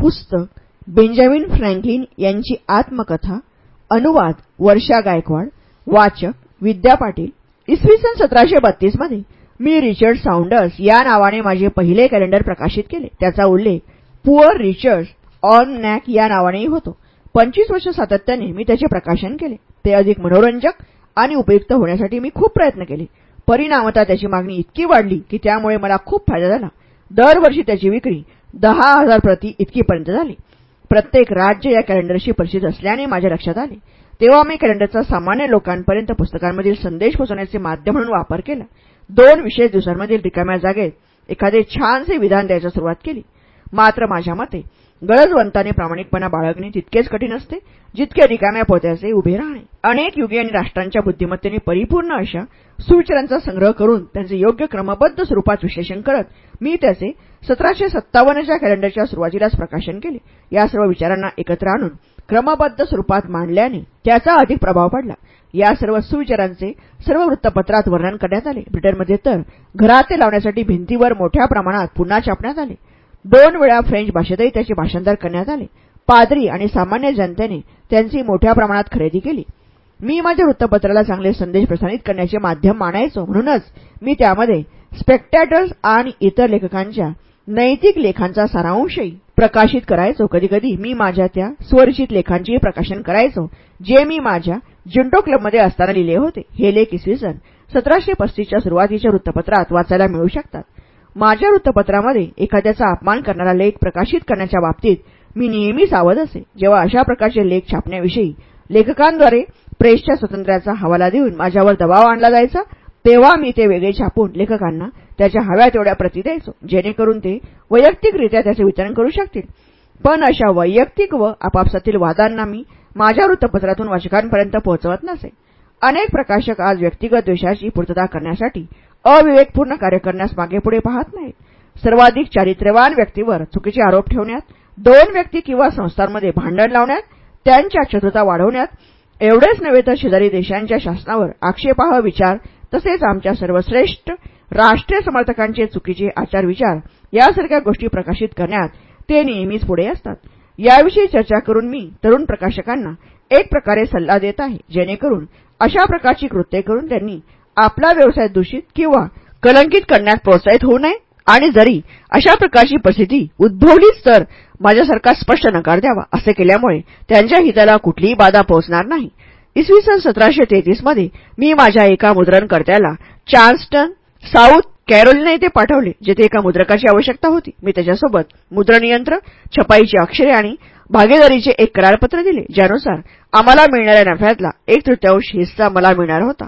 पुस्तक Benjamin Franklin यांची आत्मकथा अनुवाद वर्षा गायकवाड वाचक विद्या पाटील इसवी सन सतराशे बत्तीसमध्ये मी रिचर्ड साऊंडर्स या नावाने माझे पहिले कॅलेंडर प्रकाशित केले. त्याचा उल्लेख पुअर रिचर्ड ऑन नॅक या नावानेही होतो. पंचवीस वर्ष सातत्याने मी त्याचे प्रकाशन केले. ते अधिक मनोरंजक आणि उपयुक्त होण्यासाठी मी खूप प्रयत्न केले. परिणामता त्याची मागणी इतकी वाढली की त्यामुळे मला खूप फायदा झाला. दरवर्षी त्याची विक्री दहा हजार प्रती इतकीपर्यंत झाली. प्रत्येक राज्य या कॅलेंडरशी परिचित असल्याने माझ्या लक्षात आले. तेव्हा मी कॅलेंडरचा सामान्य लोकांपर्यंत पुस्तकांमधील संदेश पोचवण्याचे माध्यम म्हणून वापर केला. दोन विशेष दिवसांमधील रिकाम्या जागेत एखादे छानसे विधान द्यायला सुरुवात केली. मात्र माझ्या मते गरजवंताने प्रामाणिकपणा बाळगणे तितकेच कठीण असते जितके रिकाम्या पोत्याचे उभे राहणे. अनेक युगे आणि राष्ट्रांच्या बुद्धिमत्तेने परिपूर्ण अशा सुविचारांचा संग्रह करून त्यांचे योग्य क्रमबद्ध स्वरूपात विश्लेषण करत मी त्याचे सतराशे सत्तावन्नच्या कॅलेंडरच्या सुरुवातीलाच प्रकाशन केले. या सर्व विचारांना एकत्र आणून क्रमबद्ध स्वरूपात मांडल्याने त्याचा अधिक प्रभाव पडला. या सर्व सुविचारांचे सर्व वृत्तपत्रात वर्णन करण्यात आले. ब्रिटनमध्ये तर घराते लावण्यासाठी भिंतीवर मोठ्या प्रमाणात पुन्हा छापण्यात आले. दोन वेळा फ्रेंच भाषेतही त्याचे भाषांतर करण्यात आले. पादरी आणि सामान्य जनतेने त्यांची मोठ्या प्रमाणात खरेदी केली. मी माझ्या वृत्तपत्राला चांगले संदेश प्रसारित करण्याचे माध्यम मानायचो म्हणूनच मी त्यामध्ये स्पेक्टॅटर्स आणि इतर लेखकांच्या नैतिक लेखांचा सारांशही प्रकाशित करायचो कधीकधी. मी माझ्या त्या स्वरचित लेखांचेही प्रकाशन करायचो जे मी माझ्या जिंटो क्लबमध्ये असताना लिहिले होते. हे लेख इसवी सन सतराशे पस्तीसच्या सुरुवातीच्या वृत्तपत्रात वाचायला मिळू शकतात. माझ्या वृत्तपत्रामध्ये एखाद्याचा अपमान करणारा लेख प्रकाशित करण्याच्या बाबतीत मी नेहमी सावध असे. जेव्हा अशा प्रकारचे लेख छापण्याविषयी लेखकांद्वारे प्रेसच्या स्वातंत्र्याचा हवाला देऊन माझ्यावर दबाव आणला जायचा तेव्हा मी ते वेगळे छापून लेखकांना त्याच्या हव्या तेवढ्या प्रती द्यायचो. जेणेकरून ते वैयक्तिकरित्या त्याचे वितरण करू शकतील. पण अशा वैयक्तिक व आपापसातील वादांना मी माझ्या वृत्तपत्रातून वाचकांपर्यंत पोहोचवत नसे. अनेक प्रकाशक आज व्यक्तिगत द्वेषाची पूर्तता करण्यासाठी अविवेकपूर्ण कार्य करण्यास मागेपुढे पाहत नाहीत. सर्वाधिक चारित्र्यवान व्यक्तीवर चुकीचे आरोप ठेवण्यात दोन व्यक्ती किंवा संस्थांमध्ये भांडण लावण्यात त्यांच्या शत्रुता वाढवण्यात एवढेच नव्हे तर शेजारी देशांच्या शासनावर आक्षेपाह विचार तसेच आमच्या सर्वश्रेष्ठ राष्ट्रीय समर्थकांचे चुकीचे आचार विचार यासारख्या गोष्टी प्रकाशित करण्यात ते नेहमीच पुढे असतात. याविषयी चर्चा करून मी तरुण प्रकाशकांना एक प्रकारे सल्ला देत आहे जेणेकरून अशा प्रकारची कृत्ये करून त्यांनी आपला व्यवसाय दूषित किंवा कलंकित करण्यात प्रोत्साहित होऊ नये आणि जरी अशा प्रकारची परिस्थिती उद्भवलीच तर माझ्यासारखा स्पष्ट नकार द्यावा असे केल्यामुळे त्यांच्या हिताला कुठलीही बाधा पोहोचणार नाही. इसवी सन सतराशे तेहतीसमध्ये मी माझ्या एका मुद्रणकर्त्याला चार्ल्स्टन साऊथ कॅरोलिना येथे पाठवले जेथे एका मुद्रकाची आवश्यकता होती. मी त्याच्यासोबत मुद्रणयंत्र छपाईची अक्षरे आणि भागीदारीचे एक करारपत्र दिले ज्यानुसार आम्हाला मिळणाऱ्या नफ्यातला एक तृतीयांश हिस्सा मला मिळणार होता.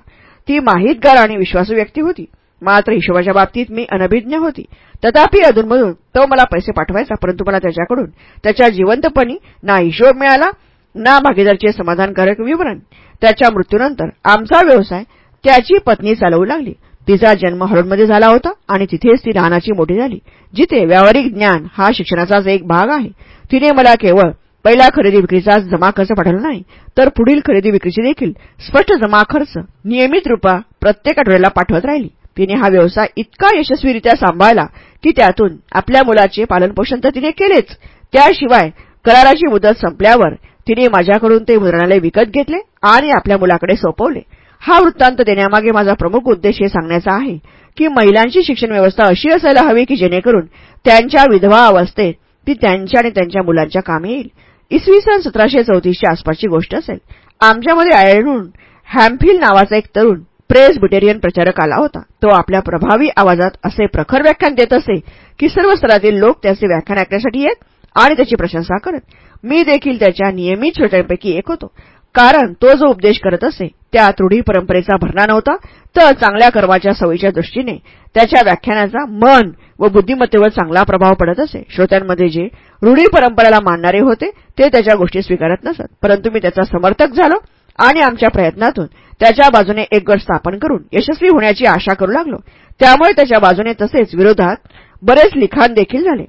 ती माहितगार आणि विश्वासू व्यक्ती होती. मात्र हिशोबाच्या बाबतीत मी अनभिज्ञ होती. तथापि अधूनमधून तो मला पैसे पाठवायचा परंतु मला त्याच्याकडून त्याच्या जिवंतपणी ना हिशोब मिळाला ना भागीदारचे समाधानकारक विवरण. त्याच्या मृत्यूनंतर आमचा व्यवसाय त्याची पत्नी चालवू लागली. तिचा जन्म हॉलमध्ये झाला होता आणि तिथेच ती लहानाची मोठी झाली जिथे व्यावहारिक ज्ञान हा शिक्षणाचाच एक भाग आहे. तिने मला केवळ पहिला खरेदी विक्रीचा जमा खर्च पाठवला नाही तर पुढील खरेदी विक्रीची देखील स्पष्ट जमा खर्च नियमित रुपा प्रत्येक आठवड्याला पाठवत राहिली. तिने हा व्यवसाय इतका यशस्वीरित्या सांभाळला की त्यातून आपल्या मुलाचे पालनपोषण तर तिने केलेच. त्याशिवाय कराराची मुदत संपल्यावर तिने माझ्याकडून ते मुद्रणालय विकत घेतले आणि आपल्या मुलाकडे सोपवले. हा वृत्तांत देण्यामागे माझा प्रमुख उद्देश हे सांगण्याचा आहे की महिलांची शिक्षण व्यवस्था अशी असायला हवी की जेणेकरून त्यांच्या विधवा अवस्थेत ती त्यांच्या आणि त्यांच्या मुलांच्या कामी येईल. इसवी सन सतराशे चौतीसच्या आसपासची गोष्ट असेल. आमच्यामध्ये आढळून हॅम्फिल नावाचा एक तरुण प्रेस प्रेसबिटेरियन प्रचारक आला होता. तो आपल्या प्रभावी आवाजात असे प्रखर व्याख्यान देत असे की सर्व स्तरातील लोक त्याचे व्याख्यान ऐकण्यासाठी येत आणि त्याची प्रशंसा करत. मी देखील त्याच्या नियमित श्रोत्यांपैकी एक होतो. कारण तो जो उपदेश करत असे त्यात रूढी परंपरेचा भरणा नव्हता तर चांगल्या कर्माच्या सवयीच्या दृष्टीने त्याच्या व्याख्यानाचा मन व बुद्धिमत्तेवर चांगला प्रभाव पडत असे. श्रोत्यांमध्ये जे रूढी परंपरेला मानणारे होते ते त्याच्या गोष्टी स्वीकारत नसत. परंतु मी त्याचा समर्थक झालो आणि आमच्या प्रयत्नातून त्याच्या बाजूने एक गट स्थापन करून यशस्वी होण्याची आशा करू लागलो. त्यामुळे त्याच्या बाजूने तसेच विरोधात बरेच लिखाण देखील झाले.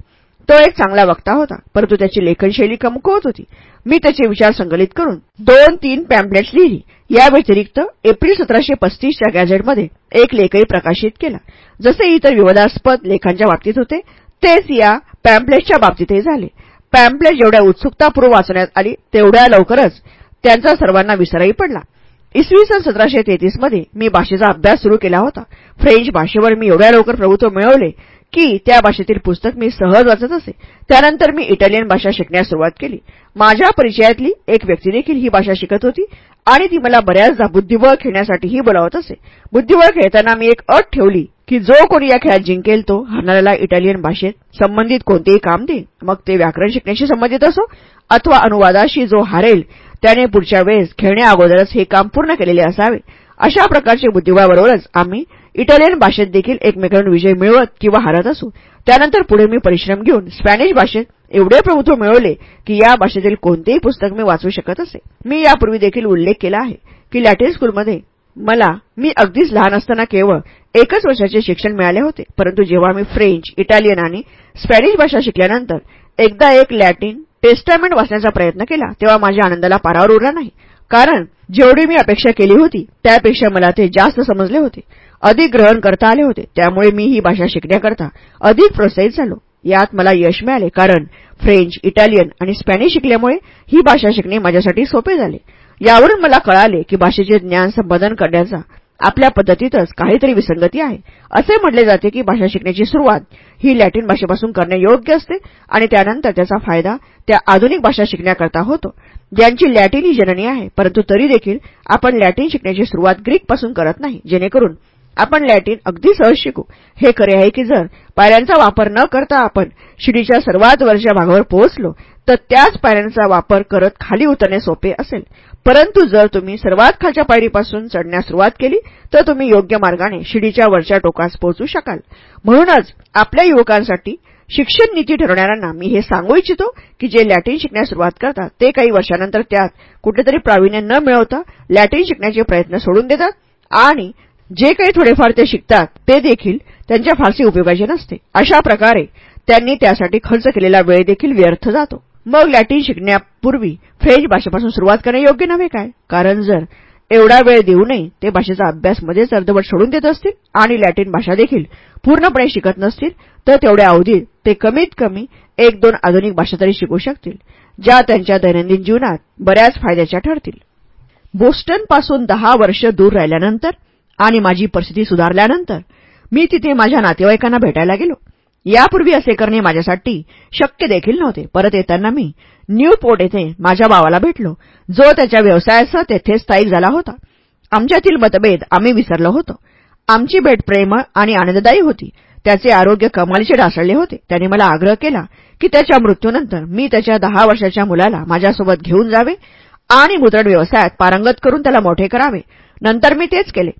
तो एक चांगला वक्ता होता परंतु त्याची लेखनशैली कमकुवत होती. मी त्याचे विचार संकलित करून दोन तीन पॅम्पलेट्स लिहिली. या व्यतिरिक्त एप्रिल सतराशे पस्तीसच्या गॅझेटमध्ये एक लेखही प्रकाशित केला. जसे इतर विवादास्पद लेखांच्या बाबतीत होते तेच या पॅम्पलेट्सच्या बाबतीतही झाले. पॅम्पलेट जेवढ्या उत्सुकतापूर्व वाचण्यात आली तेवढ्या लवकरच त्यांचा सर्वांना विसरही पडला. इसवी सन सतराशे तेहतीसमध्ये मी भाषेचा अभ्यास सुरू केला होता. फ्रेंच भाषेवर मी एवढ्या लवकर प्रभुत्व मिळवले की त्या भाषेतील पुस्तक मी सहज वाचत असे. त्यानंतर मी इटालियन भाषा शिकण्यास सुरुवात केली. माझ्या परिचयातली एक व्यक्ती देखील ही भाषा शिकत होती आणि ती मला बऱ्याचदा बुद्धिबळ खेळण्यासाठीही बोलावत असे. बुद्धिबळ खेळताना मी एक अट ठेवली की जो कोणी या खेळात जिंकेल तो हरणाऱ्याला इटालियन भाषेत संबंधित कोणतेही काम देईल. मग ते व्याकरण शिकण्याशी संबंधित असो अथवा अनुवादाशी जो हारेल त्याने पुढच्या वेळेस खेळण्याअगोदरच हे काम पूर्ण केलेले असावे. अशा प्रकारचे बुद्धिबळाबरोबरच आम्ही इटालियन भाषेत देखील एकमेकांवर विजय मिळवत किंवा हारत असू त्यानंतर पुढे मी परिश्रम घेऊन स्पॅनिश भाषेत एवढे प्रभुत्व मिळवले की या भाषेतील कोणतेही पुस्तक मी वाचू शकत असे. मी यापूर्वी देखील उल्लेख केला आहे की लॅटिन स्कूलमध्ये मला मी अगदीच लहान असताना केवळ एकच वर्षाचे शिक्षण मिळाले होते परंतु जेव्हा मी फ्रेंच इटालियन आणि स्पॅनिश भाषा शिकल्यानंतर एकदा एक लॅटिन टेस्टामेंट वाचण्याचा प्रयत्न केला तेव्हा माझ्या आनंदाला पारावर उरला नाही. कारण जेवढी मी अपेक्षा केली होती त्यापेक्षा मला ते जास्त समजले होते. अधिक ग्रहण करता आले होते. त्यामुळे मी ही भाषा शिकण्याकरता अधिक प्रोत्साहित झालो. यात मला यश मिळाले कारण फ्रेंच इटालियन आणि स्पॅनिश शिकल्यामुळे ही भाषा शिकणे माझ्यासाठी सोपे झाले. यावरून मला कळाले की भाषेचे ज्ञान संपादन करण्याचा आपल्या पद्धतीतच काहीतरी विसंगती आहे. असे म्हटले जाते की भाषा शिकण्याची सुरुवात ही लॅटिन भाषेपासून करणे योग्य असते आणि त्यानंतर त्याचा फायदा त्या आधुनिक भाषा शिकण्याकरता होतो. ज्यांची लॅटिन ही जननी आहे परंतु तरी देखील आपण लॅटिन शिकण्याची सुरुवात ग्रीकपासून करत नाही जेणेकरून आपण लॅटिन अगदी सहज शिकू. हे खरे आहे की जर पायऱ्यांचा वापर न करता आपण शिडीच्या सर्वात वरच्या भागावर पोहोचलो तर त्याच पायऱ्यांचा वापर करत खाली उतरणे सोपे असेल. परंतु जर तुम्ही सर्वात खालच्या पायरीपासून चढण्यास सुरुवात केली तर तुम्ही योग्य मार्गाने शिडीच्या वरच्या टोकास पोहोचू शकाल. म्हणूनच आपल्या युवकांसाठी शिक्षण नीती ठरवणाऱ्यांना मी हे सांगू इच्छितो की जे लॅटिन शिकण्यास सुरुवात करतात ते काही वर्षानंतर त्यात कुठेतरी प्रावीण्य न मिळवता लॅटिन शिकण्याचे प्रयत्न सोडून देतात आणि जे काही थोडेफार ते शिकतात ते देखील त्यांच्या फारसे उपयोगाचे नसते. अशा प्रकारे त्यांनी त्यासाठी खर्च केलेला वेळ देखील व्यर्थ जातो. मग लॅटिन शिकण्यापूर्वी फ्रेंच भाषेपासून सुरुवात करणे योग्य नव्हे काय? कारण जर एवढा वेळ देऊनही ते भाषेचा अभ्यास मध्येच अर्धवट सोडून देत असतील आणि लॅटिन भाषा देखील पूर्णपणे शिकत नसतील तर तेवढ्या अवधीत ते कमीत कमी एक दोन आधुनिक भाषा तरी शिकू शकतील ज्या त्यांच्या दैनंदिन जीवनात बऱ्याच फायद्याच्या ठरतील. बोस्टनपासून दहा वर्ष दूर राहिल्यानंतर आणि माझी परिस्थिती सुधारल्यानंतर मी तिथे माझ्या नातेवाईकांना भेटायला गेलो. यापूर्वी असे करणे माझ्यासाठी शक्य देखील नव्हते. परत येताना मी न्यू पोर्ट येथे माझ्या भावाला भेटलो जो त्याच्या व्यवसायासह तेथे स्थायिक झाला होता. आमच्यातील मतभेद आम्ही विसरलो होतो. आमची भेट प्रेमळ आणि आनंददायी होती. त्याचे आरोग्य कमालीचे ढासळले होते. त्याने मला आग्रह केला की त्याच्या मृत्यूनंतर मी त्याच्या दहा वर्षाच्या मुलाला माझ्यासोबत घेऊन जावे आणि मुद्रण व्यवसायात पारंगत करून त्याला मोठे करावे. नंतर मी तेच केले.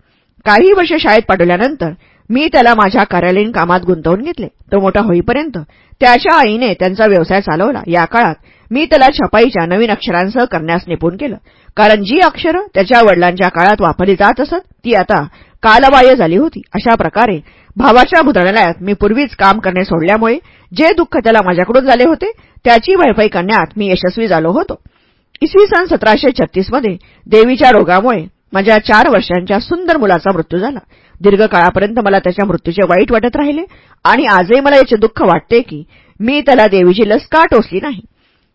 काही वर्ष शाळेत पाठवल्यानंतर मी त्याला माझ्या कार्यालयीन कामात गुंतवून घेतले. तो मोठा होईपर्यंत त्याच्या आईने त्यांचा व्यवसाय चालवला. या काळात मी त्याला छपाईच्या नवीन अक्षरांसह करण्यास निपुण केलं. कारण जी अक्षरं त्याच्या वडिलांच्या काळात वापरली जात असत ती आता कालबाह्य झाली होती. अशा प्रकारे भावाच्या मुद्रणालयात मी पूर्वीच काम करणे सोडल्यामुळे जे दुःख त्याला माझ्याकडून झाले होते त्याची भरपाई करण्यात मी यशस्वी झालो होतो. इसवी सन सतराशे छत्तीसमध्ये देवीच्या रोगामुळे माझ्या चार वर्षांच्या सुंदर मुलाचा मृत्यू झाला. दीर्घकाळापर्यंत मला त्याच्या मृत्यूचे वाईट वाटत राहिले आणि आजही मला याचे दुःख वाटते की मी त्याला देवीची लस का टोचली नाही?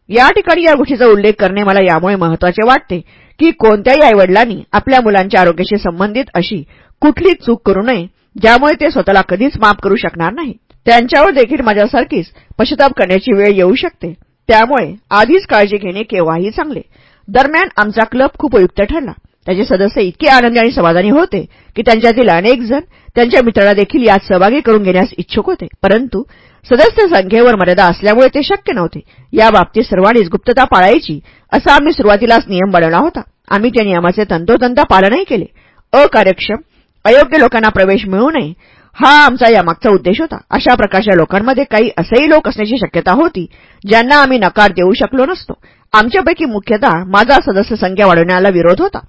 या ठिकाणी या गोष्टीचा उल्लेख करणे मला यामुळे महत्त्वाचे वाटते की कोणत्याही आईवडिलांनी आपल्या मुलांच्या आरोग्याशी संबंधित अशी कुठलीच चूक करू नये ज्यामुळे ते स्वतःला कधीच माफ करू शकणार नाही त्यांच्यावर देखील माझ्यासारखीच पश्चाताप करण्याची वेळ येऊ शकते. त्यामुळे आधीच काळजी घेणे केव्हाही चांगले. दरम्यान आमचा क्लब खूप उपयुक्त ठरला. त्याचे सदस्य इतके आनंदी आणि समाधानी होते की त्यांच्यातील अनेक जण त्यांच्या मित्रांना देखील यात सहभागी करून घेण्यास इच्छुक होते. परंतु सदस्य संख्येवर मर्यादा असल्यामुळे ते शक्य नव्हते. याबाबतीत सर्वांनीच गुप्तता पाळायची असा आम्ही सुरुवातीलाच नियम बनवला होता. आम्ही त्या नियमाचे तंतोतंत पालनही केले. अकार्यक्षम अयोग्य लोकांना प्रवेश मिळू नये हा आमचा यामागचा उद्देश होता. अशा प्रकारच्या लोकांमध्ये काही असेही लोक असण्याची शक्यता होती ज्यांना आम्ही नकार देऊ शकलो नसतो. आमच्यापैकी मुख्यतः माझा सदस्य संख्या वाढवण्याला विरोध होता.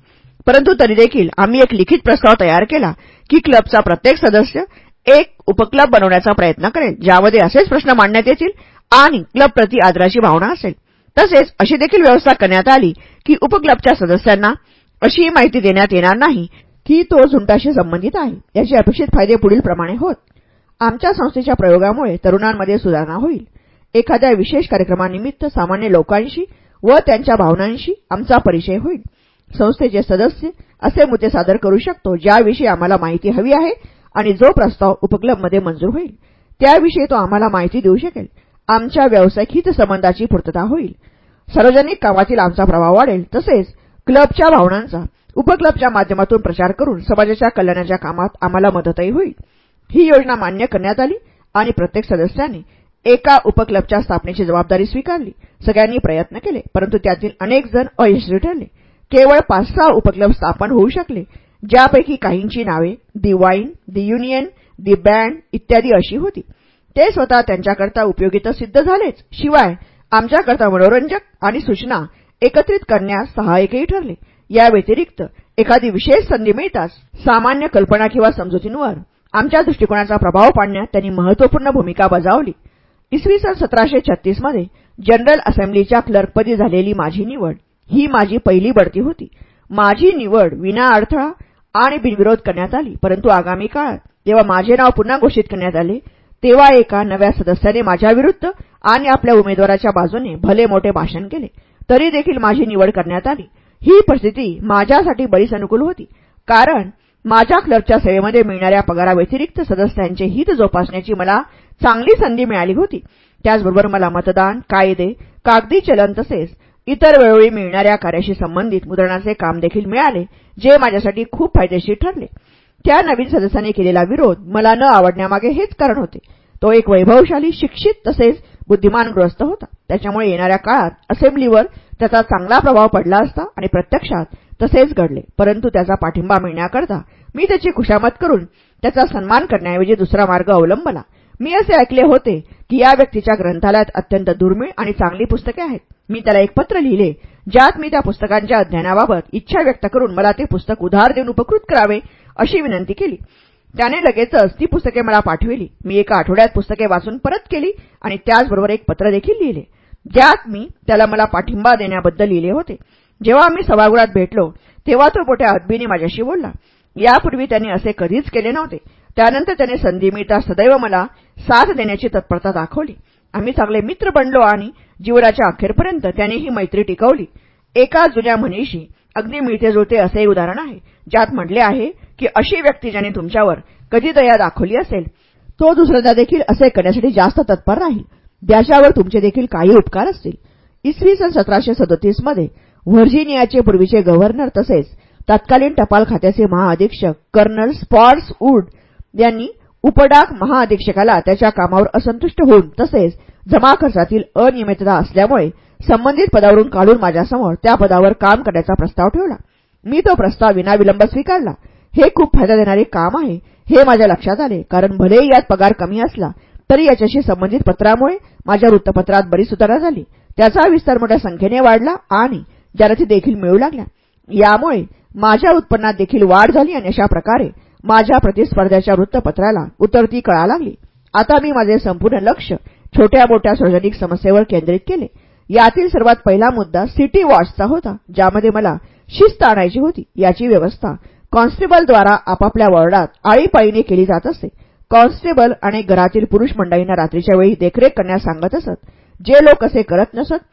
परंतु तरी देखील आम्ही एक लिखित प्रस्ताव तयार केला की क्लबचा प्रत्येक सदस्य एक उपक्लब बनवण्याचा प्रयत्न करेल ज्यामध्ये असेच प्रश्न मांडण्यात येतील आणि क्लब प्रति आदराची भावना असेल. तसेच अशी देखील व्यवस्था करण्यात आली की उपक्लबच्या सदस्यांना अशीही माहिती देण्यात येणार नाही की तो झुंटाशी संबंधित आहे. याचे अपेक्षित फायदे पुढीलप्रमाणे होत. आमच्या संस्थेच्या प्रयोगामुळे तरुणांमध्ये सुधारणा होईल. एखाद्या विशेष कार्यक्रमानिमित्त सामान्य लोकांशी व त्यांच्या भावनांशी आमचा परिचय होईल. संस्थेचे सदस्य असे मुद्दे सादर करू शकतो ज्याविषयी आम्हाला माहिती हवी आहे आणि जो प्रस्ताव उपक्लबमध्ये मंजूर होईल त्याविषयी तो आम्हाला माहिती देऊ शकेल. आमच्या व्यावसायिक हितसंबंधाची पूर्तता होईल. सार्वजनिक कामातील आमचा प्रभाव वाढेल तसेच क्लबच्या भावनांचा उपक्लबच्या माध्यमातून प्रचार करून समाजाच्या कल्याणाच्या कामात आम्हाला मदतही होईल. ही योजना मान्य करण्यात आली आणि प्रत्येक सदस्याने एका उपक्लबच्या स्थापनेची जबाबदारी स्वीकारली. सगळ्यांनी प्रयत्न केले परंतु त्यातील अनेक जण अयशस्वी ठरले. केवळ पाच सहा उपक्लब स्थापन होऊ शकले ज्यापैकी काहींची नावे दि वाईन दि युनियन दि बँड इत्यादी अशी होती. ते स्वतः त्यांच्याकरता उपयोगी तर सिद्ध झालेच शिवाय आमच्याकरता मनोरंजक आणि सूचना एकत्रित करण्यास सहाय्यकही ठरले. या व्यतिरिक्त एखादी विशेष संधी मिळताच सामान्य कल्पना किंवा समजुतींवर आमच्या दृष्टिकोनाचा प्रभाव पाडण्यात त्यांनी महत्त्वपूर्ण भूमिका बजावली. इसवी सन सतराशे छत्तीसमध्ये जनरल असेंब्लीच्या क्लर्कपदी झालेली माझी निवड ही माझी पहिली बढती होती. माझी निवड विनाअडथळा आणि बिनविरोध करण्यात आली. परंतु आगामी काळात जेव्हा माझे नाव पुन्हा घोषित करण्यात आले तेव्हा एका नव्या सदस्याने माझ्याविरुद्ध आणि आपल्या उमेदवाराच्या बाजूने भले मोठे भाषण केले तरी देखील माझी निवड करण्यात आली. ही परिस्थिती माझ्यासाठी बरीच अनुकूल होती. कारण माझ्या क्लबच्या सेवेमध्ये मिळणाऱ्या पगाराव्यतिरिक्त सदस्यांचे हित जोपासण्याची मला चांगली संधी मिळाली होती. त्याचबरोबर मला मतदान कायदे कागदी चलन तसेच इतर वेळोवेळी मिळणाऱ्या कार्याशी संबंधित मुद्रणाचे काम देखील मिळाले जे माझ्यासाठी खूप फायदेशीर ठरले. त्या नवीन सदस्याने केलेला विरोध मला न आवडण्यामागे हेच कारण होते. तो एक वैभवशाली शिक्षित तसेच बुद्धिमानग्रस्त होता. त्याच्यामुळे येणाऱ्या काळात असेंब्लीवर त्याचा चांगला प्रभाव पडला असता आणि प्रत्यक्षात तसेच घडले. परंतु त्याचा पाठिंबा मिळण्याकरता मी त्याची खुशामत करून त्याचा सन्मान करण्याऐवजी दुसरा मार्ग अवलंबला. मी असे ऐकले होते की या व्यक्तीच्या ग्रंथालयात अत्यंत दुर्मिळ आणि चांगली पुस्तके आहेत. मी त्याला एक पत्र लिहिले ज्यात मी त्या पुस्तकांच्या अध्ययनाबाबत इच्छा व्यक्त करून मला ते पुस्तक उधार देऊन उपकृत करावे अशी विनंती केली. त्याने लगेचच ती पुस्तके मला पाठविली. मी एका आठवड्यात पुस्तके वाचून परत केली आणि त्याचबरोबर एक पत्र देखील लिहिले ज्यात मी त्याला मला पाठिंबा देण्याबद्दल लिहिले होते. जेव्हा आम्ही सभागृहात भेटलो तेव्हा तो मोठ्या अदबीने माझ्याशी बोलला. यापूर्वी त्यांनी असे कधीच केले नव्हते. त्यानंतर त्याने संधी मिळता सदैव मला साथ देण्याची तत्परता दाखवली. आम्ही चांगले मित्र बनलो आणि जीवनाच्या अखेरपर्यंत त्याने ही मैत्री टिकवली. एका जुन्या म्हणीशी अगदी मिळते जुळते असे उदाहरण आहे. ज्यात म्हटले आहे की अशी व्यक्ती ज्याने तुमच्यावर कधी दया दाखवली असेल तो दुसऱ्यांदा देखील असे करण्यासाठी जास्त तत्पर राहील ज्याच्यावर तुमचे देखील काही उपकार असतील. इसवी सन सतराशे सदतीसमध्ये व्हर्जिनियाचे पूर्वीचे गव्हर्नर तसेच तत्कालीन टपाल खात्याचे महाअधीक्षक कर्नल स्पॉट्स वूड यांनी उपडाक महाअधीक्षकाला त्याच्या कामावर असंतुष्ट होऊन तसेच जमा खर्चातील अनियमितता असल्यामुळे संबंधित पदावरून काढून माझ्यासमोर त्या पदावर काम करण्याचा प्रस्ताव ठेवला. मी तो प्रस्ताव विनाविलंब स्वीकारला. हे खूप फायदा देणारे काम आहे हे माझ्या लक्षात आले. कारण भलेही यात पगार कमी असला तरी याच्याशी संबंधित पत्रामुळे माझ्या वृत्तपत्रात बरीच सुधारणा झाली. त्याचा विस्तार मोठ्या संख्येने वाढला आणि जाहिराती देखील मिळू लागल्या. यामुळे माझ्या उत्पन्नात देखील वाढ झाली आणि अशा प्रकारे माझ्या प्रतिस्पर्ध्याच्या वृत्तपत्राला उतरती कळा लागली. आता मी माझे संपूर्ण लक्ष छोट्या मोठ्या सार्वजनिक समस्येवर केंद्रित केले. यातील सर्वात पहिला मुद्दा सिटी वॉचचा होता ज्यामध्ये मला शिस्त आणायची होती. याची व्यवस्था कॉन्स्टेबलद्वारा आपापल्या वॉर्डात आळीपाळीने केली जात असे. कॉन्स्टेबल आणि घरातील पुरुष मंडळींना रात्रीच्या वेळी देखरेख करण्यास सांगत असत. जे लोक असे करत नसत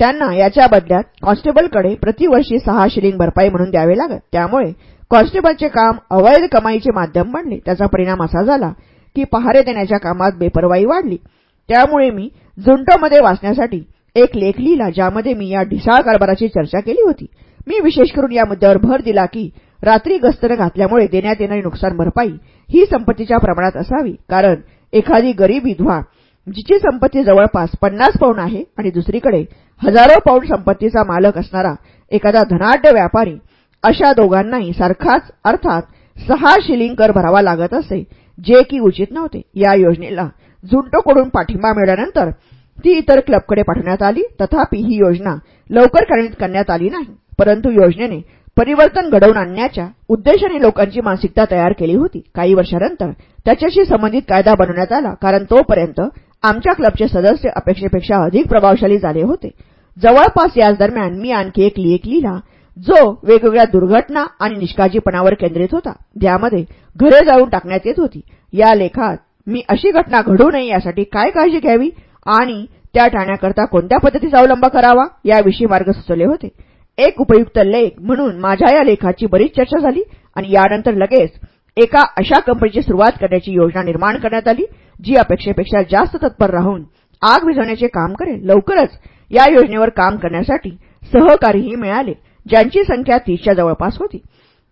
त्यांना याच्या बदल्यात कॉन्स्टेबलकडे प्रतिवर्षी सहा शिलिंग भरपाई म्हणून द्यावे लागत. त्यामुळे कॉन्स्टेबलचे काम अवैध कमाईचे माध्यम बनले. त्याचा परिणाम असा झाला की पहारे देण्याच्या कामात बेपरवाई वाढली. त्यामुळे मी झुंटोमध्ये वाचण्यासाठी एक लेख लिहिला ज्यामध्ये मी या ढिसाळ कारभाराची चर्चा केली होती. मी विशेष करून या मुद्द्यावर भर दिला की रात्री गस्तनं घातल्यामुळे देण्यात येणारी नुकसान भरपाई ही संपत्तीच्या प्रमाणात असावी. कारण एखादी गरीब विधवा जिची संपत्ती जवळपास पन्नास पाऊंड आहे आणि दुसरीकडे हजारो पाऊंड संपत्तीचा मालक असणारा एखादा धनाढ्य व्यापारी अशा दोघांनाही सारखाच अर्थात सहा शिलिंग कर भरावा लागत असे जे की उचित नव्हते. या योजनेला झुंटोकडून पाठिंबा मिळाल्यानंतर ती इतर क्लबकडे पाठवण्यात आली. तथापि ही योजना लवकर कार्यान्वित करण्यात आली नाही. परंतु योजनेने परिवर्तन घडवून आणण्याच्या उद्देशाने लोकांची मानसिकता तयार केली होती. काही वर्षानंतर त्याच्याशी संबंधित कायदा बनवण्यात आला कारण तोपर्यंत आमच्या क्लबचे सदस्य अपेक्षेपेक्षा अधिक प्रभावशाली झाले होते. जवळपास याच दरम्यान मी आणखी एक लेख लिहिला. जो वेगवेगळ्या दुर्घटना आणि निष्काळजीपणावर केंद्रित होता ज्यामध्ये घरे जाऊन टाकण्यात येत होती. या लेखात मी अशी घटना घडू नये यासाठी काय काळजी घ्यावी आणि त्या टाळण्याकरता कोणत्या पद्धतीचा अवलंब करावा याविषयी मार्ग सुचवले होते. एक उपयुक्त लेख म्हणून माझ्या या लेखाची बरीच चर्चा झाली आणि यानंतर लगेच एका अशा कंपनीची सुरुवात करण्याची योजना निर्माण करण्यात आली जी अपेक्षेपेक्षा जास्त तत्पर राहून आग विझवण्याचे काम करेल. लवकरच या योजनेवर काम करण्यासाठी सहकारीही मिळाले. ज्यांची संख्या तीसच्या जवळपास होती.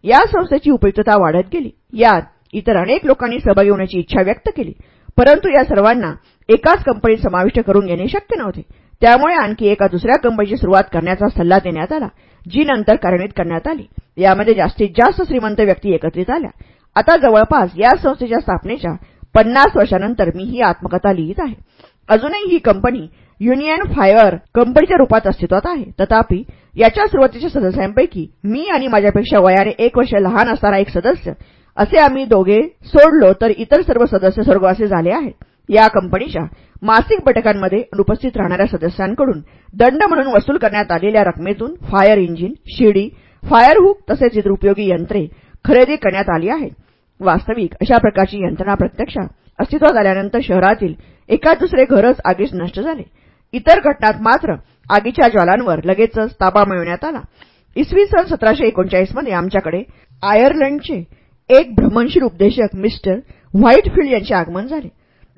या संस्थेची उपयुक्तता वाढत गेली. यात इतर अनेक लोकांनी सहभागी होण्याची इच्छा व्यक्त केली. परंतु या सर्वांना एकाच कंपनीत समाविष्ट करून घेणे शक्य नव्हते. त्यामुळे आणखी एका दुसऱ्या कंपनीची सुरुवात करण्याचा सल्ला देण्यात आला जी नंतर कार्यान्वित करण्यात आली. यामध्ये जास्तीत जास्त श्रीमंत व्यक्ती एकत्रित आल्या. आता जवळपास या संस्थेच्या स्थापनेच्या पन्नास वर्षानंतर मी ही आत्मकथा लिहित आहे. अजूनही ही कंपनी युनियन फायर कंपनीच्या रूपात अस्तित्वात आहे. तथापि याच्या सुरुवातीच्या सदस्यांपैकी मी आणि माझ्यापेक्षा वयाने एक वर्ष लहान असणारा एक सदस्य असे आम्ही दोघे सोडलो तर इतर सर्व सदस्य स्वर्गवासी झाले आहेत. या कंपनीच्या मासिक बैठकांमध्ये अनुपस्थित राहणाऱ्या सदस्यांकडून दंड म्हणून वसूल करण्यात आलेल्या रकमेतून फायर इंजिन शिडी फायरहूक तसेच इतरउपयोगी यंत्रे खरेदी करण्यात आली आहेत. वास्तविक अशा प्रकारची यंत्रणा प्रत्यक्षात अस्तित्वात आल्यानंतर शहरातील एका दुसरे घरच आगीच नष्ट झाले. इतर घटनात मात्र आगीच्या ज्वालांवर लगेचच ताबा मिळवण्यात आला. इसवी सन सतराशे एकोणचाळीसमध्ये आमच्याकडे आयर्लंडचे एक भ्रमणशील उपदेशक मिस्टर व्हाईटफिल्ड यांचे आगमन झाले.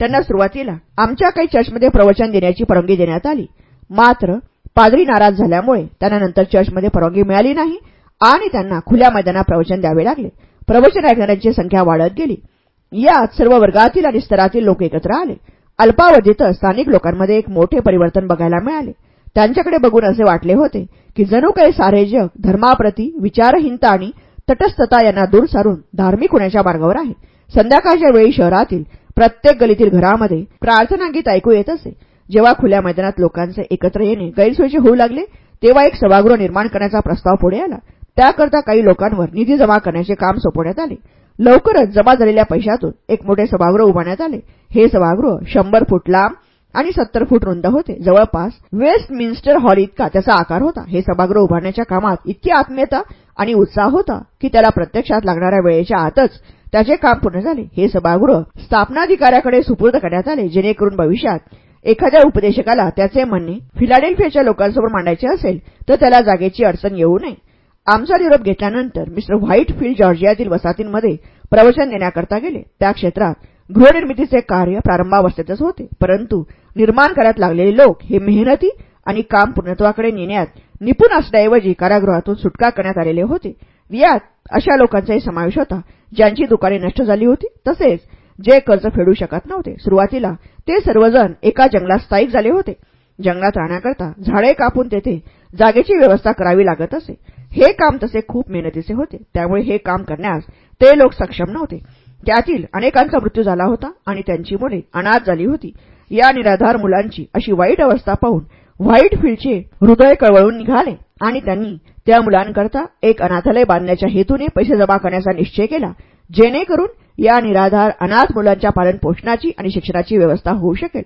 त्यांना सुरुवातीला आमच्या काही चर्चमध्ये प्रवचन देण्याची परवानगी देण्यात आली. मात्र पादरी नाराज झाल्यामुळे त्यांना नंतर चर्चमध्ये परवानगी मिळाली नाही आणि त्यांना खुल्या मैदानात प्रवचन द्यावे लागले. प्रवचन ऐकणाऱ्यांची संख्या वाढत गेली. यात सर्व वर्गातील आणि स्तरातील लोक एकत्र आले. अल्पावधीतच स्थानिक लोकांमध्ये एक मोठे परिवर्तन बघायला मिळाले. त्यांच्याकडे बघून असे वाटले होते की जणू काही सारे जग धर्माप्रती विचारहीनता आणि तटस्थता यांना दूर सारून धार्मिक होण्याच्या मार्गावर आहे. संध्याकाळच्या वेळी शहरातील प्रत्येक गलीतील घरामध्ये प्रार्थनागीत ऐकू येत असे. जेव्हा खुल्या मैदानात लोकांचे एकत्र येणे गैरसोयीचे होऊ लागले तेव्हा एक सभागृह निर्माण करण्याचा प्रस्ताव पुढे आला. त्याकरता काही लोकांवर निधी जमा करण्याचे काम सोपवण्यात आले. लवकरच जमा झालेल्या पैशातून एक मोठे सभागृह उभारण्यात आले. हे सभागृह शंभर फूट लांब आणि सत्तर फूट रुंद होते. जवळपास वेस्टमिन्स्टर हॉल इतका त्याचा आकार होता. हे सभागृह उभारण्याच्या कामात इतकी आत्मीयता आणि उत्साह होता की त्याला प्रत्यक्षात लागणाऱ्या वेळेच्या आतच त्याचे काम पूर्ण झाले. हे सभागृह स्थापनाधिकाऱ्याकडे सुपूर्द करण्यात आले जेणेकरून भविष्यात एखाद्या उपदेशकाला त्याचे म्हणणे फिलाडेल्फियाच्या लोकांसमोर मांडायचे असेल तर त्याला जागेची अडचण येऊ नये. आमचा निरोप घेतल्यानंतर मिस्टर व्हाईटफिल्ड जॉर्जियातील वसाहतींमध्ये प्रवचन देण्याकरता गेले. त्या क्षेत्रात गृहनिर्मितीचे कार्य प्रारंभावस्थेतच होते. परंतु निर्माण करण्यात लागलेले लोक हे मेहनती आणि काम पूर्णत्वाकडे नेण्यात निपुण असण्याऐवजी कारागृहातून सुटका करण्यात आलेले होते. यात अशा लोकांचाही समावेश होता ज्यांची दुकाने नष्ट झाली होती. तसेच जे कर्ज फेडू शकत नव्हते. सुरुवातीला ते सर्वजण एका जंगलात स्थायिक झाले होते. जंगलात राहण्याकरता झाडे कापून तेथे जागेची व्यवस्था करावी लागत असे. हे काम तसे खूप मेहनतीचे होते. त्यामुळे हे काम करण्यास ते लोक सक्षम नव्हते. त्यातील अनेकांचा मृत्यू झाला होता आणि त्यांची मुले अनाथ झाली होती. या निराधार मुलांची अशी वाईट अवस्था पाहून व्हाईट व्हाईटफिल्डचे हृदय कळवळून निघाले आणि त्यांनी त्या मुलांकरता एक अनाथालय बांधण्याच्या हेतूने पैसे जमा करण्याचा निश्चय केला जेणेकरून या निराधार अनाथ मुलांच्या पालनपोषणाची आणि शिक्षणाची व्यवस्था होऊ शकेल.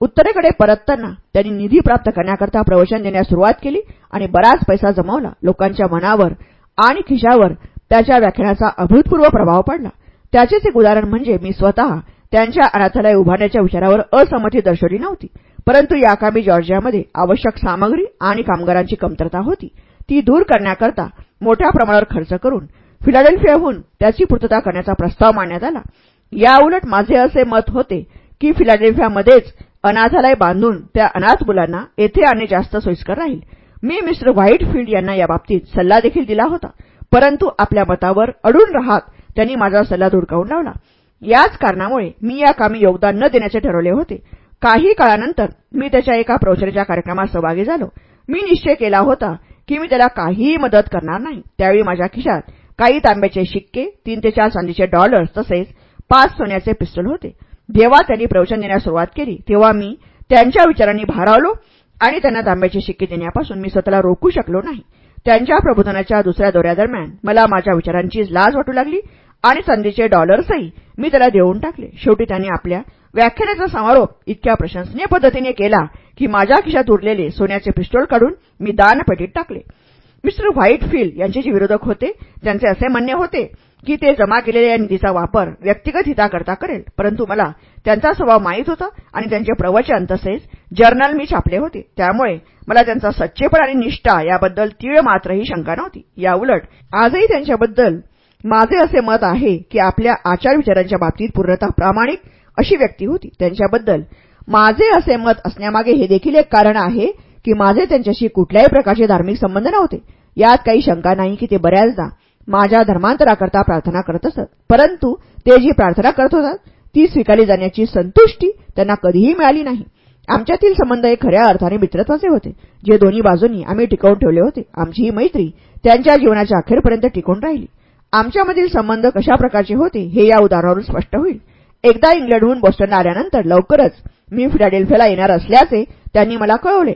उत्तरेकडे परतताना त्यांनी निधी प्राप्त करण्याकरता प्रवचन देण्यास सुरुवात केली आणि बराच पैसा जमावला. लोकांच्या मनावर आणि खिशावर त्याच्या व्याख्यानाचा अभूतपूर्व प्रभाव पडला. त्याचेच एक उदाहरण म्हणजे मी स्वतः त्यांच्या अनाथालय उभारण्याच्या विचारावर असहमती दर्शवली नव्हती. परंतु याकामी जॉर्जियामध्ये आवश्यक सामग्री आणि कामगारांची कमतरता होती. ती दूर करण्याकरता मोठ्या प्रमाणावर खर्च करून फिलाडेल्फियाहून त्याची पूर्तता करण्याचा प्रस्ताव मांडण्यात आला. याउलट माझे असे मत होते की फिलाडेल्फियामध्येच अनाथालय बांधून त्या अनाथ मुलांना येथे आणणे जास्त सोयीस्कर राहील. मी मिस्टर व्हाईटफिल्ड यांना याबाबतीत सल्ला देखील दिला होता. परंतु आपल्या मतावर अडून राहत त्यांनी माझा सल्ला धुडकावून लावला. याच कारणामुळे मी या कामी योगदान न देण्याचे ठरवले होते. काही काळानंतर मी त्याच्या एका प्रवचनाच्या कार्यक्रमात सहभागी झालो. मी निश्चय केला होता की मी त्याला काहीही मदत करणार नाही. त्यावेळी माझ्या खिशात काही तांब्याचे शिक्के तीन ते चार चांदीचे डॉलर्स तसेच पाच सोन्याचे पिस्तूल होते. जेव्हा त्यांनी प्रवचन देण्यास सुरुवात केली तेव्हा मी त्यांच्या विचारांनी भारावलो आणि त्यांना तांब्याची शिक्के देण्यापासून मी स्वतःला रोखू शकलो नाही. त्यांच्या प्रबोधनाच्या दुसऱ्या दौऱ्यादरम्यान मला माझ्या विचारांची लाज वाटू लागली आणि संधीचे डॉलर्सही मी त्याला देऊन टाकले. शेवटी त्यांनी आपल्या व्याख्यानाचा समारोप इतक्या प्रशंसनीय पद्धतीने केला की माझ्या खिशात उरलेले सोन्याचे पिस्तोल काढून मी दानपेटीत टाकले. मिस्टर व्हाईटफिल्ड यांचे जे विरोधक होते त्यांचे असे म्हणणे होते की ते जमा केलेल्या निधीचा वापर व्यक्तिगत हिताकरता करेल. परंतु मला त्यांचा स्वभाव माहीत होता आणि त्यांचे प्रवचन तसेच जर्नल मी छापले होते. त्यामुळे मला त्यांचा सच्चेपण आणि निष्ठा याबद्दल तीळ मात्रही शंका नव्हती. याउलट आजही त्यांच्याबद्दल माझे असे मत आहे की आपल्या आचारविचारांच्या बाबतीत पूर्णतः प्रामाणिक अशी व्यक्ती होती. त्यांच्याबद्दल माझे असे मत असण्यामागे हे देखील एक कारण आहे की माझे त्यांच्याशी कुठल्याही प्रकारचे धार्मिक संबंध नव्हते. यात काही शंका नाही की ते बऱ्याचदा माझ्या धर्मांतराकरता प्रार्थना करत असत. परंतु ते जी प्रार्थना करत होतात ती स्वीकारली जाण्याची संतुष्टी त्यांना कधीही मिळाली नाही. आमच्यातील संबंध हे खऱ्या अर्थाने मित्रत्वाचे होते. जे दोन्ही बाजूंनी आम्ही टिकवून ठेवले होते आमची ही मैत्री त्यांच्या जीवनाच्या अखेरपर्यंत टिकून राहिली. आमच्यामधील संबंध कशा प्रकारचे होते हे या उदाहरणावरून स्पष्ट होईल. एकदा इंग्लंडहून बोस्टन आल्यानंतर लवकरच मी फिलाडेल्फियाला येणार असल्याचे त्यांनी मला कळवले.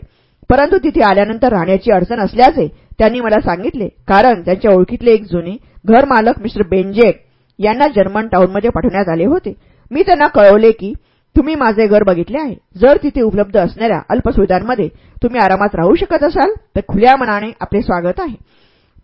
परंतु तिथे आल्यानंतर राहण्याची अडचण असल्याचे त्यांनी मला सांगितले. कारण त्यांच्या ओळखीतले एक जुने घरमालक मिस्टर बेंजेक यांना जर्मन टाऊनमध्ये पाठवण्यात आले होते. मी त्यांना कळवले की तुम्ही माझे घर बघितले आहे. जर तिथे उपलब्ध असणाऱ्या अल्पसुविधांमध्ये तुम्ही आरामात राहू शकत असाल तर खुल्या मनाने आपले स्वागत आहे.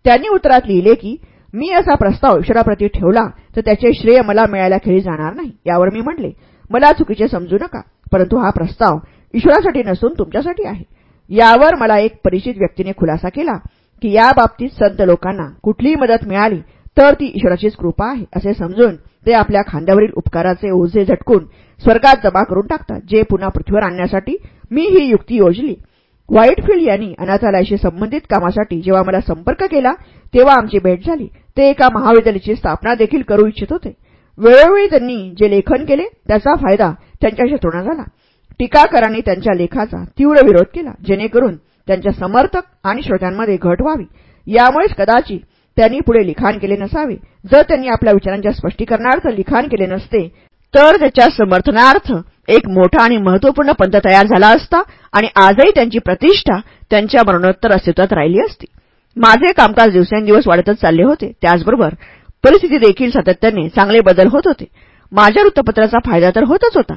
त्यांनी उत्तरात लिहिले की मी असा प्रस्ताव ईश्वराप्रती ठेवला तर त्याचे श्रेय मला मिळाल्याखेरी जाणार नाही. यावर मी म्हटले मला चुकीचे समजू नका परंतु हा प्रस्ताव ईश्वरासाठी नसून तुमच्यासाठी आहे. यावर मला एक परिचित व्यक्तीने खुलासा केला. की या बाबतीत संत लोकांना कुठलीही मदत मिळाली तर ती ईश्वराचीच कृपा आहे असे समजून ते आपल्या खांद्यावरील उपकाराचे ओझे झटकून स्वर्गात जमा करून टाकतात जे पुन्हा पृथ्वीवर आणण्यासाठी मी ही युक्ती योजली. व्हाईटफिल्ड यांनी अनाथालयाशी संबंधित कामासाठी जेव्हा मला संपर्क केला तेव्हा आमची भेट झाली. ते एका महाविद्यालयाची स्थापना देखील करू इच्छित होते. वेळोवेळी त्यांनी जे लेखन केले त्याचा फायदा त्यांच्या शत्रूंना झाला. टीकाकारांनी त्यांच्या लेखाचा तीव्र विरोध केला जेणेकरून त्यांच्या समर्थक आणि श्रोत्यांमध्ये घट व्हावी. यामुळेच कदाचित त्यांनी पुढे लिखाण केले नसावे. जर त्यांनी आपल्या विचारांच्या स्पष्टीकरणार्थ लिखाण केले नसते तर त्याच्या समर्थनार्थ एक मोठा आणि महत्त्वपूर्ण पंथ तयार झाला असता आणि आजही त्यांची प्रतिष्ठा त्यांच्या मरणोत्तर अस्तित्वात राहिली असती. माझे कामकाज दिवसेंदिवस वाढतच चालले होते. त्याचबरोबर परिस्थिती देखील सातत्याने चांगले बदल होत होते. माझ्या वृत्तपत्राचा फायदा तर होतच होता.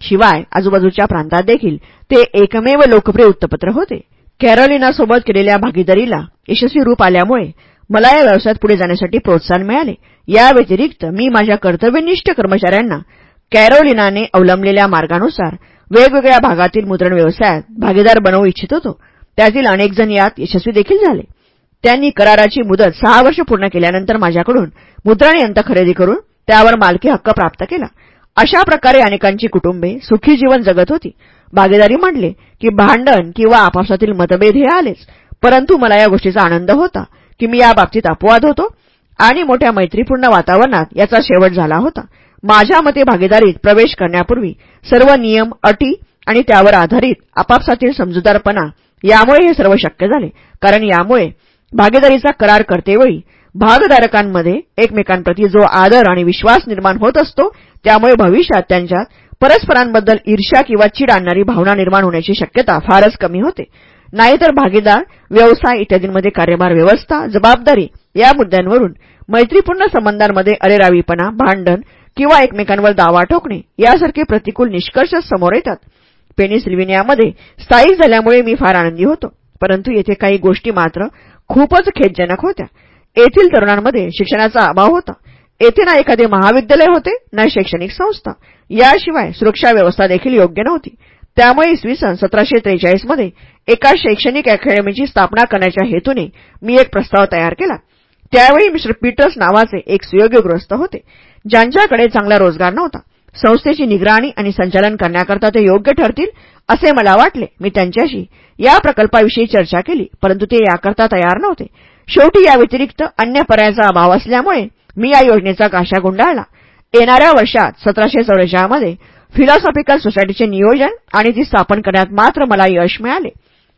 शिवाय आजूबाजूच्या प्रांतात देखील ते एकमेव लोकप्रिय वृत्तपत्र होते. कॅरोलिनासोबत केलेल्या भागीदारीला यशस्वी रूप आल्यामुळे मला या व्यवसायात पुढे जाण्यासाठी प्रोत्साहन मिळाले. या व्यतिरिक्त मी माझ्या कर्तव्यनिष्ठ कर्मचाऱ्यांना कॅरोलिनाने अवलंबलेल्या मार्गानुसार वेगवेगळ्या भागातील मुद्रण व्यवसायात भागीदार बनवू इच्छित होतो. त्यातील अनेक जण यात यशस्वी देखील झाले. त्यांनी कराराची मुदत सहा वर्ष पूर्ण केल्यानंतर माझ्याकडून मुद्रण यंत्र खरेदी करून त्यावर मालकी हक्क प्राप्त केला. अशा प्रकारे अनेकांची कुटुंबे सुखी जीवन जगत होती. भागीदारी म्हणले की भांडण किंवा आपापसातील मतभेद हे आलेच. परंतु मला या गोष्टीचा आनंद होता की मी याबाबतीत अपवाद होतो आणि मोठ्या मैत्रीपूर्ण वातावरणात याचा शेवट झाला होता. माझ्या मते भागीदारीत प्रवेश करण्यापूर्वी सर्व नियम अटी आणि त्यावर आधारित आपापसातील समजूतदारपणा यामुळे हे सर्व शक्य झाले. कारण यामुळे भागीदारीचा करार करतेवेळी भागधारकांमध्ये एकमेकांप्रती जो आदर आणि विश्वास निर्माण होत असतो त्यामुळे भविष्यात त्यांच्यात परस्परांबद्दल ईर्ष्या किंवा चीड आणणारी भावना निर्माण होण्याची शक्यता फारच कमी होते. नाहीतर भागीदार व्यवसाय इत्यादींमध्ये कार्यभार व्यवस्था जबाबदारी या मुद्द्यांवरून मैत्रीपूर्ण संबंधांमध्ये अरेरावीपणा भांडण किंवा एकमेकांवर दावा ठोकणे यासारखे प्रतिकूल निष्कर्ष समोर येतात. पेनिस पेनिसिल्व्हेनियामध्ये स्थायिक झाल्यामुळे मी फार आनंदी होतो परंतु येथे काही गोष्टी मात्र खूपच खेदजनक होत्या. येथील तरुणांमध्ये शिक्षणाचा अभाव होता. येथे ना एखादे महाविद्यालय होते ना शैक्षणिक संस्था. याशिवाय सुरक्षा व्यवस्था देखील योग्य नव्हती. त्यामुळे इसवी सन सतराशे त्रेचाळीसमध्ये एका शैक्षणिक अकॅडमीची स्थापना करण्याच्या हेतूने मी एक प्रस्ताव तयार केला. त्यावेळी मिस्टर पीटर्स नावाचे एक सुयोग्यग्रस्त होते. ज्यांच्याकडे चांगला रोजगार नव्हता संस्थेची निगराणी आणि संचालन करण्याकरता ते योग्य ठरतील असे मला वाटले. मी त्यांच्याशी या प्रकल्पाविषयी चर्चा केली परंतु ते याकरता तयार नव्हते. शेवटी या व्यतिरिक्त अन्य पर्यायाचा अभाव असल्यामुळे मी या योजनेचा काशा गुंडाळला. येणाऱ्या वर्षात सतराशे चौवेचाळमध्ये फिलॉसॉफिकल सोसायटीचे नियोजन आणि ती स्थापन करण्यात मात्र मला यश मिळाले.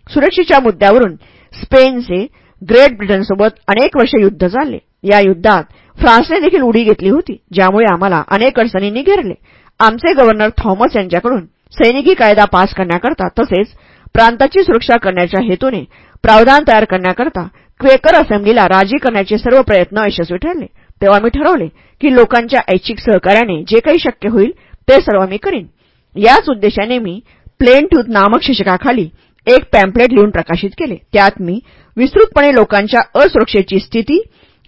सुरक्षेच्या मुद्द्यावरून स्पेनचे ग्रेट ब्रिटनसोबत अनेक वर्षे युद्ध चालले. या युद्धात फ्रान्सने देखील उडी घेतली होती ज्यामुळे आम्हाला अनेक अडचणींनी घेरले आमचे गव्हर्नर थॉमस यांच्याकडून सैनिकी कायदा पास करण्याकरता तसेच प्रांताची सुरक्षा करण्याच्या हेतूने प्रावधान तयार करण्याकरता क्वेकर असेंब्लीला राजी करण्याचे सर्व प्रयत्न यशस्वी ठरले. तेव्हा मी ठरवले की लोकांच्या ऐच्छिक सहकार्याने जे काही शक्य होईल ते सर्व मी करीन. याच उद्देशाने मी प्लेन टूथ नामक शीर्षकाखाली एक पॅम्पलेट लिहून प्रकाशित केले. त्यात मी विस्तृतपणे लोकांच्या असुरक्षेची स्थिती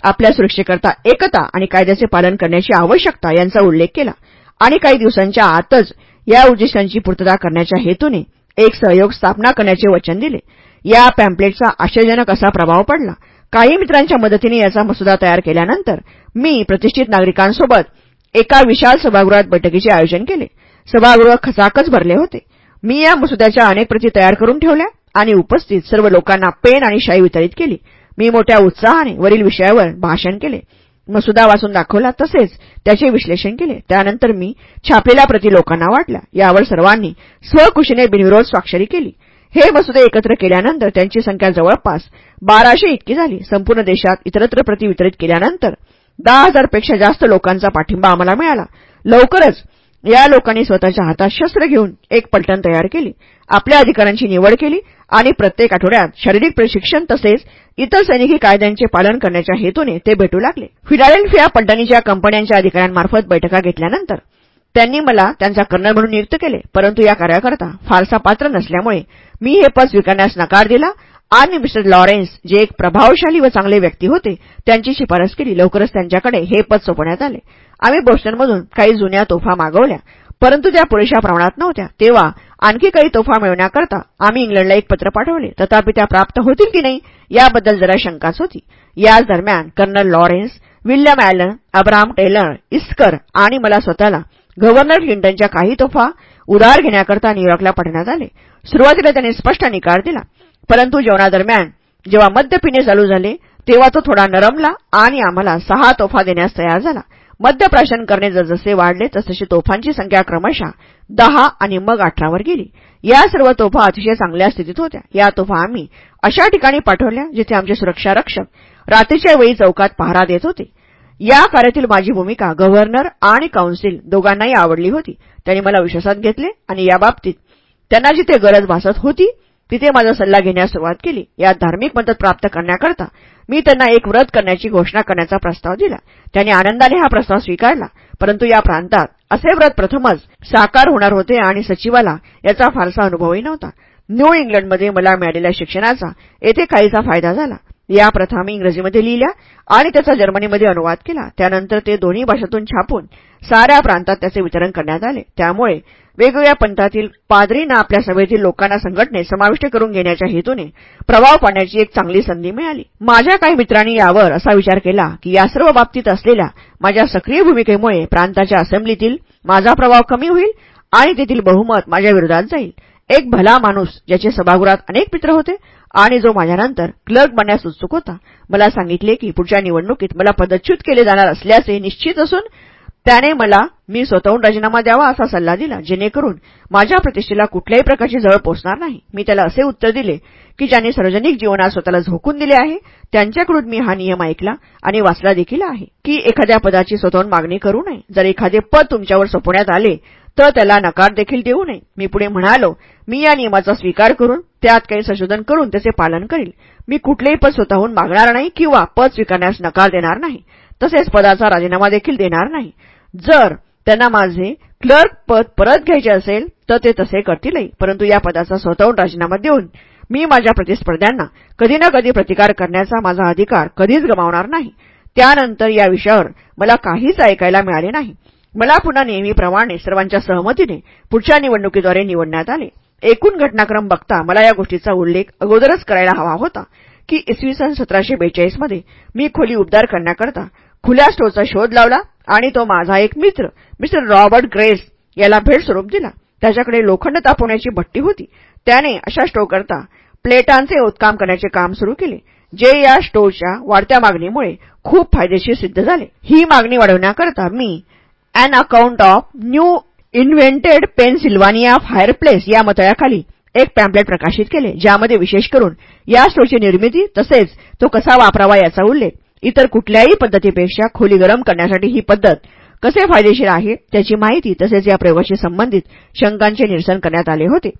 आपल्या सुरक्षेकरता एकता आणि कायद्याचे पालन करण्याची आवश्यकता यांचा उल्लेख केला आणि काही दिवसांच्या आतच या उद्दिष्टांची पूर्तता करण्याच्या हेतूने एक सहयोग स्थापना करण्याचे वचन दिले. या पॅम्पलेटचा आश्चर्यजनक असा प्रभाव पडला. काही मित्रांच्या मदतीने याचा मसुदा तयार केल्यानंतर मी प्रतिष्ठित नागरिकांसोबत एका विशाल सभागृहात बैठकीचे आयोजन केले. सभागृह खचाखच भरले होते. मी या मसुद्याच्या अनेक प्रती तयार करून ठेवल्या आणि उपस्थित सर्व लोकांना पेन आणि शाई वितरित केली. मी मोठ्या उत्साहाने वरील विषयावर भाषण केले. मसुदा वाचून दाखवला तसेच त्याचे विश्लेषण केले. त्यानंतर मी छापलेल्या प्रती लोकांना वाटल्या. यावर सर्वांनी स्वखुशीने बिनविरोध स्वाक्षरी केली. हे मसुदे एकत्र केल्यानंतर त्यांची संख्या जवळपास बाराशे इतकी झाली. संपूर्ण देशात इतरत्र प्रती वितरित केल्यानंतर दहा हजारपेक्षा जास्त लोकांचा पाठिंबा आम्हाला मिळाला. लवकरच या लोकांनी स्वतःच्या हातात शस्त्र घेऊन एक पलटण तयार केली. आपल्या अधिकारांची निवड केली आणि प्रत्येक आठवड्यात शारीरिक प्रशिक्षण तसेच इतर सैनिकी कायद्यांचे पालन करण्याच्या हेतूने ते भेटू लागले. फिलाडेल्फिया पलटणीच्या कंपन्यांच्या अधिकाऱ्यांमार्फत बैठका घेतल्यानंतर त्यांनी मला त्यांचा कर्नल म्हणून नियुक्त केले. परंतु या कार्याकरता फारसा पात्र नसल्यामुळे मी हे पद स्वीकारण्यास नकार दिला. आणि मिस्टर लॉरेन्स जे एक प्रभावशाली व चांगले व्यक्ती होते त्यांची शिफारस केली. लवकरच त्यांच्याकडे हे पद सोपवण्यात आले. आम्ही बोस्टनमधून काही जुन्या तोफा मागवल्या परंतु त्या पुरेशा प्रमाणात नव्हत्या. तेव्हा आणखी काही तोफा मिळवण्याकरता आम्ही इंग्लंडला एक पत्र पाठवले. तथापि त्या प्राप्त होतील की नाही याबद्दल जरा शंकाच होती. याच दरम्यान colonel Lawrence William Allen Abram Taylor esquire आणि मला स्वतःला गव्हर्नर क्लिंटनच्या काही तोफा उधार घेण्याकरता न्यूयॉर्कला पाठवण्यात आले. सुरुवातीला त्यांनी स्पष्ट निकाल दिला. परंतु जेवणादरम्यान जेव्हा मद्य पिणे चालू झाले तेव्हा तो थोडा नरमला आणि आम्हाला सहा तोफा देण्यास तयार झाला. मद्यप्राशन करणे जसजसे वाढले तसतशी तोफांची संख्या क्रमशः दहा आणि मग अठरावर गेली. या सर्व तोफा अतिशय चांगल्या स्थितीत होत्या. या तोफा आम्ही अशा ठिकाणी पाठवल्या जिथे आमचे सुरक्षा रक्षक रात्रीच्या वेळी चौकात पहारा देत होते. या कार्यातील माझी भूमिका गव्हर्नर आणि काउन्सिल दोघांनाही आवडली होती. त्यांनी मला विश्वासात घेतले आणि याबाबतीत त्यांना जिथे गरज भासत होती तिथे माझा सल्ला घेण्यास सुरुवात केली. या धार्मिक मदत प्राप्त करण्याकरता मी त्यांना एक व्रत करण्याची घोषणा करण्याचा प्रस्ताव दिला. त्यांनी आनंदाने हा प्रस्ताव स्वीकारला परंतु या प्रांतात असे व्रत प्रथमच साकार होणार होते आणि सचिवाला याचा फारसा अनुभवही नव्हता. न्यू इंग्लंडमध्ये मला मिळालेल्या शिक्षणाचा येथे काहीसा फायदा झाला. या प्रथा मी इंग्रजीमध्ये लिहिल्या आणि त्याचा जर्मनीमध्ये अनुवाद केला. त्यानंतर ते दोन्ही भाषातून छापून साऱ्या प्रांतात त्याचे वितरण करण्यात आले. त्यामुळे वेगवेगळ्या पंथातील पादरींना आपल्या सभेतील लोकांना संघटनेत समाविष्ट करून घेण्याच्या हेतूने प्रभाव पाडण्याची एक चांगली संधी मिळाली. माझ्या काही मित्रांनी यावर असा विचार केला की या सर्व बाबतीत असलेल्या माझ्या सक्रिय भूमिकेमुळे प्रांताच्या असेंब्लीतील माझा प्रभाव कमी होईल आणि तेथील बहुमत माझ्या विरोधात जाईल. एक भला माणूस ज्याचे सभागृहात अनेक मित्र होते आणि जो माझ्यानंतर क्लर्क बनण्यास उत्सुक होता मला सांगितले की पुढच्या निवडणुकीत मला पदच्युत केले जाणार असल्याचे निश्चित असून त्याने मला मी स्वतःहून राजीनामा द्यावा असा सल्ला दिला जेणेकरून माझ्या प्रतिष्ठेला कुठल्याही प्रकारची जळ पोचणार नाही. मी त्याला असे उत्तर दिले की ज्यांनी सार्वजनिक जीवनात स्वतःला झोकून दिले आहे त्यांच्याकडून मी हा नियम ऐकला आणि वाचला देखील आहे की एखाद्या पदाची स्वतःहून मागणी करू नये. जर एखादे पद तुमच्यावर सोपवण्यात आले तर त्याला नकार देखील देऊ नये. मी पुढे म्हणालो मी या नियमाचा स्वीकार करून त्यात काही संशोधन करून त्याचे पालन करील. मी कुठलेही पद स्वतःहून मागणार नाही किंवा पद स्वीकारण्यास नकार देणार नाही. तसेच पदाचा राजीनामा देखील देणार नाही. जर त्यांना माझे क्लर्क पद परत घ्यायचे असेल तर ते तसे करतीलही परंतु या पदाचा स्वतःहून राजीनामा देऊन मी माझ्या प्रतिस्पर्ध्यांना कधी ना कधी प्रतिकार करण्याचा माझा अधिकार कधीच गमावणार नाही. त्यानंतर या विषयावर मला काहीच ऐकायला मिळाले नाही. मला पुन्हा नेहमीप्रमाणे सर्वांच्या सहमतीने पुढच्या निवडणुकीद्वारे निवडण्यात आले. एकूण घटनाक्रम बघता मला या गोष्टीचा उल्लेख अगोदरच करायला हवा होता की इसवी सन सतराशे बेचाळीसमध्ये मी खोली उबदार करण्याकरता खुल्या स्टोचा शोध लावला आणि तो माझा एक मित्र मिस्टर रॉबर्ट ग्रेस याला भेट स्वरूप दिला. त्याच्याकडे लोखंड तापवण्याची भट्टी होती. त्याने अशा स्टोकरता प्लेटांचे उत्काम करण्याचे काम सुरू केले जे या स्टोवच्या वाढत्या मागणीमुळे खूप फायदेशीर सिद्ध झाले. ही मागणी वाढवण्याकरता मी an account of new invented Pennsylvania fireplace या मतळ्याखाली एक पॅम्पलेट प्रकाशित केले ज्यामध्ये विशेष करून या स्टोची निर्मिती तसेच तो कसा वापरावा याचा उल्लेख इतर कुठल्याही पद्धतीपेक्षा खोली गरम करण्यासाठी ही पद्धत कसे फायदेशीर आहे त्याची माहिती तसेच या प्रयोगाशी संबंधित शंकांचे निरसन करण्यात आले होते.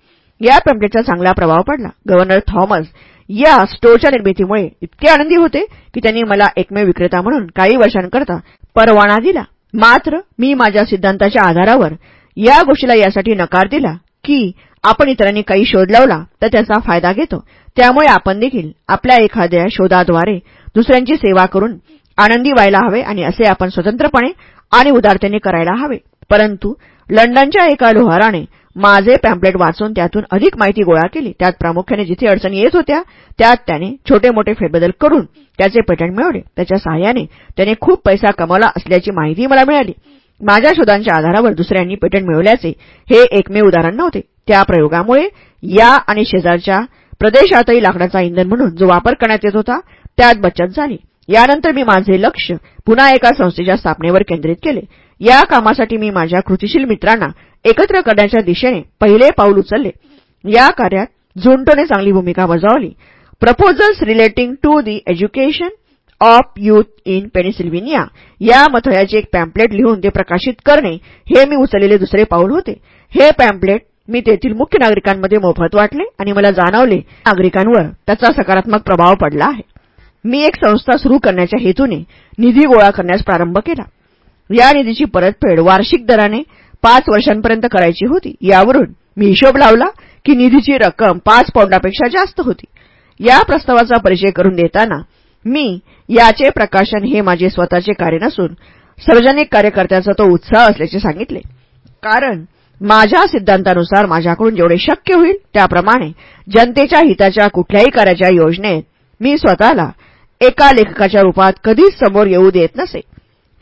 या पॅम्पलेटचा चांगला प्रभाव पडला. गव्हर्नर थॉमस या स्टोअरच्या निर्मितीमुळे इतके आनंदी होते की त्यांनी मला एकमेव विक्रेता म्हणून काही वर्षांकरता परवाना दिला. मात्र मी माझ्या सिद्धांताच्या आधारावर या गोष्टीला यासाठी नकार दिला की आपण इतरांनी काही शोध लावला तर त्याचा फायदा घेतो. त्यामुळे आपण देखील आपल्या एखाद्या शोधाद्वारे दुसऱ्यांची सेवा करून आनंदी व्हायला हवे आणि असे आपण स्वतंत्रपणे आणि उदारतेने करायला हवे. परंतु लंडनच्या एका लोहाराने माझे पॅम्पलेट वाचून त्यातून अधिक माहिती गोळा केली. त्यात प्रामुख्याने जिथे अडचणी येत होत्या त्यात त्याने छोटे मोठे फेरबदल करून त्याचे पेटंट मिळवले. त्याच्या सहाय्याने त्याने खूप पैसा कमावला असल्याची माहिती मला मिळाली. माझ्या शोधांच्या आधारावर दुसऱ्यांनी पेटंट मिळवल्याचे हे एकमेव उदाहरण नव्हते. त्या प्रयोगामुळे या आणि शेजारच्या प्रदेशातही लाकडाचा इंधन म्हणून जो वापर करण्यात येत होता त्यात बचत झाली. यानंतर मी माझे लक्ष पुन्हा एका संस्थेच्या स्थापनेवर केंद्रित केले. या कामासाठी मी माझ्या कृतीशील मित्रांना एकत्र करण्याच्या दिशेने पहिले पाऊल उचलले. या कार्यात झुंटोने चांगली भूमिका बजावली. Proposals relating to the education of youth in Pennsylvania या मथळ्याचे एक पॅम्पलेट लिहून ते प्रकाशित करणे हे मी उचललेले दुसरे पाऊल होते. हे पॅम्पलेट मी तेथील मुख्य नागरिकांमध्ये मोफत वाटले आणि मला जाणवले नागरिकांवर त्याचा सकारात्मक प्रभाव पडला आहे. मी एक संस्था सुरू करण्याच्या हेतूने निधी गोळा करण्यास प्रारंभ केला. या निधीची परतफेड वार्षिक दराने पाच वर्षांपर्यंत करायची होती. यावरून मी हिशोब लावला की निधीची रक्कम पाच पौंडापेक्षा जास्त होती. या प्रस्तावाचा परिचय करून देताना मी याचे प्रकाशन हे माझे स्वतःचे कार्य नसून सार्वजनिक कार्यकर्त्याचा तो उत्साह असल्याचे सांगितले. कारण माझ्या सिद्धांतानुसार माझ्याकडून जेवढे शक्य होईल त्याप्रमाणे जनतेच्या हिताच्या कुठल्याही कार्याच्या योजनेत मी स्वतःला एका लेखकाच्या रूपात कधीच समोर येऊ देत नसे.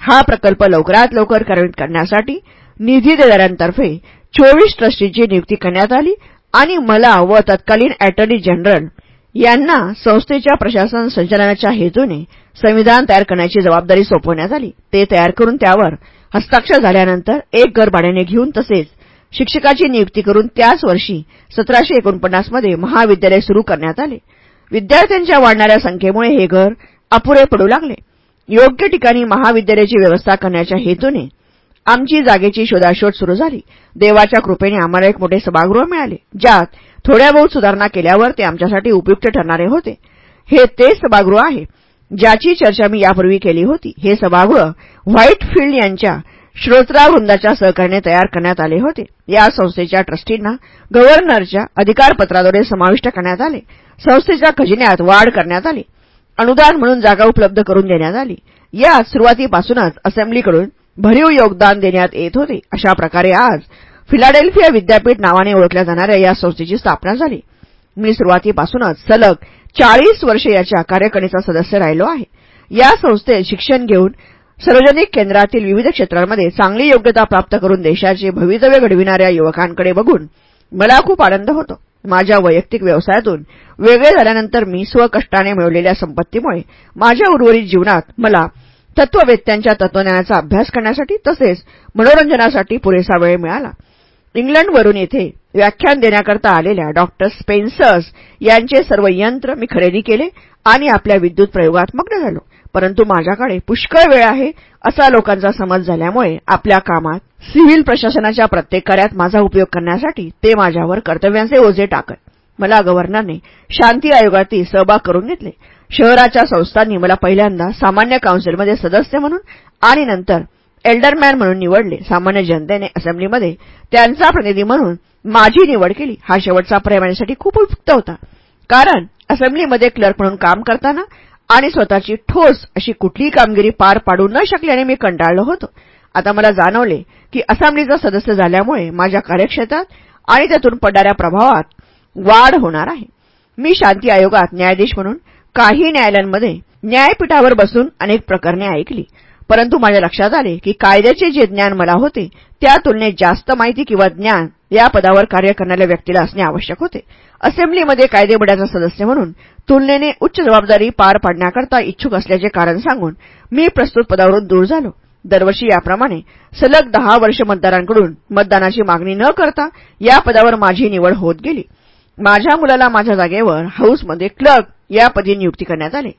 हा प्रकल्प लवकरात लवकर कार्यान्वित करण्यासाठी निधी देणाऱ्यांतर्फे चोवीस ट्रस्टीची नियुक्ती करण्यात आली आणि मला व तत्कालीन अॅटर्नी जनरल यांना संस्थेच्या प्रशासन संचालनाच्या हेतूने संविधान तयार करण्याची जबाबदारी सोपवण्यात आली. ते तयार करून त्यावर हस्ताक्षर झाल्यानंतर एक घर भाड्याने घेऊन तसेच शिक्षकाची नियुक्ती करून त्याच वर्षी सतराशे एकोणपन्नासमध्ये महाविद्यालय सुरू करण्यात आले. विद्यार्थ्यांच्या वाढणाऱ्या संख्येमुळे हे घर अपुरे पडू लागले. योग्य ठिकाणी महाविद्यालयाची व्यवस्था करण्याच्या हेतूने आमची जागेची शोधाशोध सुरू झाली. देवाच्या कृपेने आम्हाला एक मोठे सभागृह मिळाले ज्यात थोड्या बहुत सुधारणा केल्यावर ते आमच्यासाठी उपयुक्त ठरणारे होते. हे ते सभागृह आहे ज्याची चर्चा मी यापूर्वी केली होती. हे सभागृह व्हाईटफिल्ड यांच्या श्रोत्रावृंदाच्या सहकार्याने तयार करण्यात आले होते. या संस्थेच्या ट्रस्टींना गव्हर्नरच्या अधिकारपत्राद्वारे समाविष्ट करण्यात आले. संस्थेच्या खजिन्यात वाढ करण्यात आली. अनुदान म्हणून जागा उपलब्ध करून देण्यात आली. या सुरुवातीपासूनच असेंब्लीकडून भरीव योगदान देण्यात येत होते. अशा प्रकारे आज फिलाडेल्फिया विद्यापीठ नावाने ओळखल्या जाणाऱ्या या संस्थेची स्थापना झाली. मी सुरुवातीपासूनच सलग चाळीस वर्षे याच्या कार्यकारिणीचा सदस्य राहिलो आहे. या संस्थेत शिक्षण घेऊन सार्वजनिक केंद्रातील विविध क्षेत्रांमध्ये चांगली योग्यता प्राप्त करून देशाचे भवितव्य घडविणाऱ्या युवकांकडे बघून मला खूप आनंद होतो. माझ्या वैयक्तिक व्यवसायातून वेगळे झाल्यानंतर मी स्वकष्टाने मिळवलेल्या संपत्तीमुळे माझ्या उर्वरित जीवनात मला तत्ववेत्यांच्या तत्वज्ञानाचा अभ्यास करण्यासाठी तसेच मनोरंजनासाठी पुरेसा वेळ मिळाला. इंग्लंडवरून येथे व्याख्यान देण्याकरता आलेल्या डॉक्टर स्पेन्सर्स यांचे सर्व यंत्र मी खरेदी केले आणि आपल्या विद्युत प्रयोगात मग्न झालो. परंतु माझ्याकडे पुष्कळ वेळ आहे असा लोकांचा समज झाल्यामुळे आपल्या कामात सिव्हिल प्रशासनाच्या प्रत्येक कार्यात माझा उपयोग करण्यासाठी ते माझ्यावर कर्तव्यांचे ओझे टाकत. मला गव्हर्नरने शांती आयोगातील सहभाग करून घेतले. शहराच्या संस्थांनी मला पहिल्यांदा सामान्य काउन्सिलमध्ये सदस्य म्हणून आणि नंतर एल्डरमॅन म्हणून निवडले. सामान्य जनतेने असेंब्लीमध्ये त्यांचा प्रतिनिधी म्हणून माझी निवड केली. हा शेवटचा पर्याय माझ्यासाठी खूप उपयुक्त होता. कारण असेंब्लीमध्ये क्लर्क म्हणून काम करताना आणि स्वतःची ठोस अशी कुठलीही कामगिरी पार पाडू न शकल्याने मी कंटाळलो होतो. आता मला जाणवले की असेंब्लीचा सदस्य झाल्यामुळे माझ्या कार्यक्षेत्रात आणि त्यातून पडणाऱ्या प्रभावात वाढ होणार आहे. मी शांती आयोगात न्यायाधीश म्हणून काही न्यायालयांमध्ये न्यायपीठावर बसून अनेक प्रकरणे ऐकली. परंतु माझ्या लक्षात आले की कायद्याचे जे ज्ञान मला होते त्या तुलनेत जास्त माहिती किंवा ज्ञान या पदावर कार्य करणाऱ्या व्यक्तीला असणे आवश्यक होते. असेंब्लीमध्ये कायदेमंडळाचा सदस्य म्हणून तुलनेने उच्च जबाबदारी पार पाडण्याकरता इच्छुक असल्याचे कारण सांगून मी प्रस्तुत पदावरून दूर झालो. दरवर्षी याप्रमाणे सलग दहा वर्ष मतदारांकडून मतदानाची मागणी न करता या पदावर माझी निवड होत गेली. माझ्या मुलाला माझ्या जागेवर हाऊसमध्ये क्लर्क या पदी नियुक्ती करण्यात आले.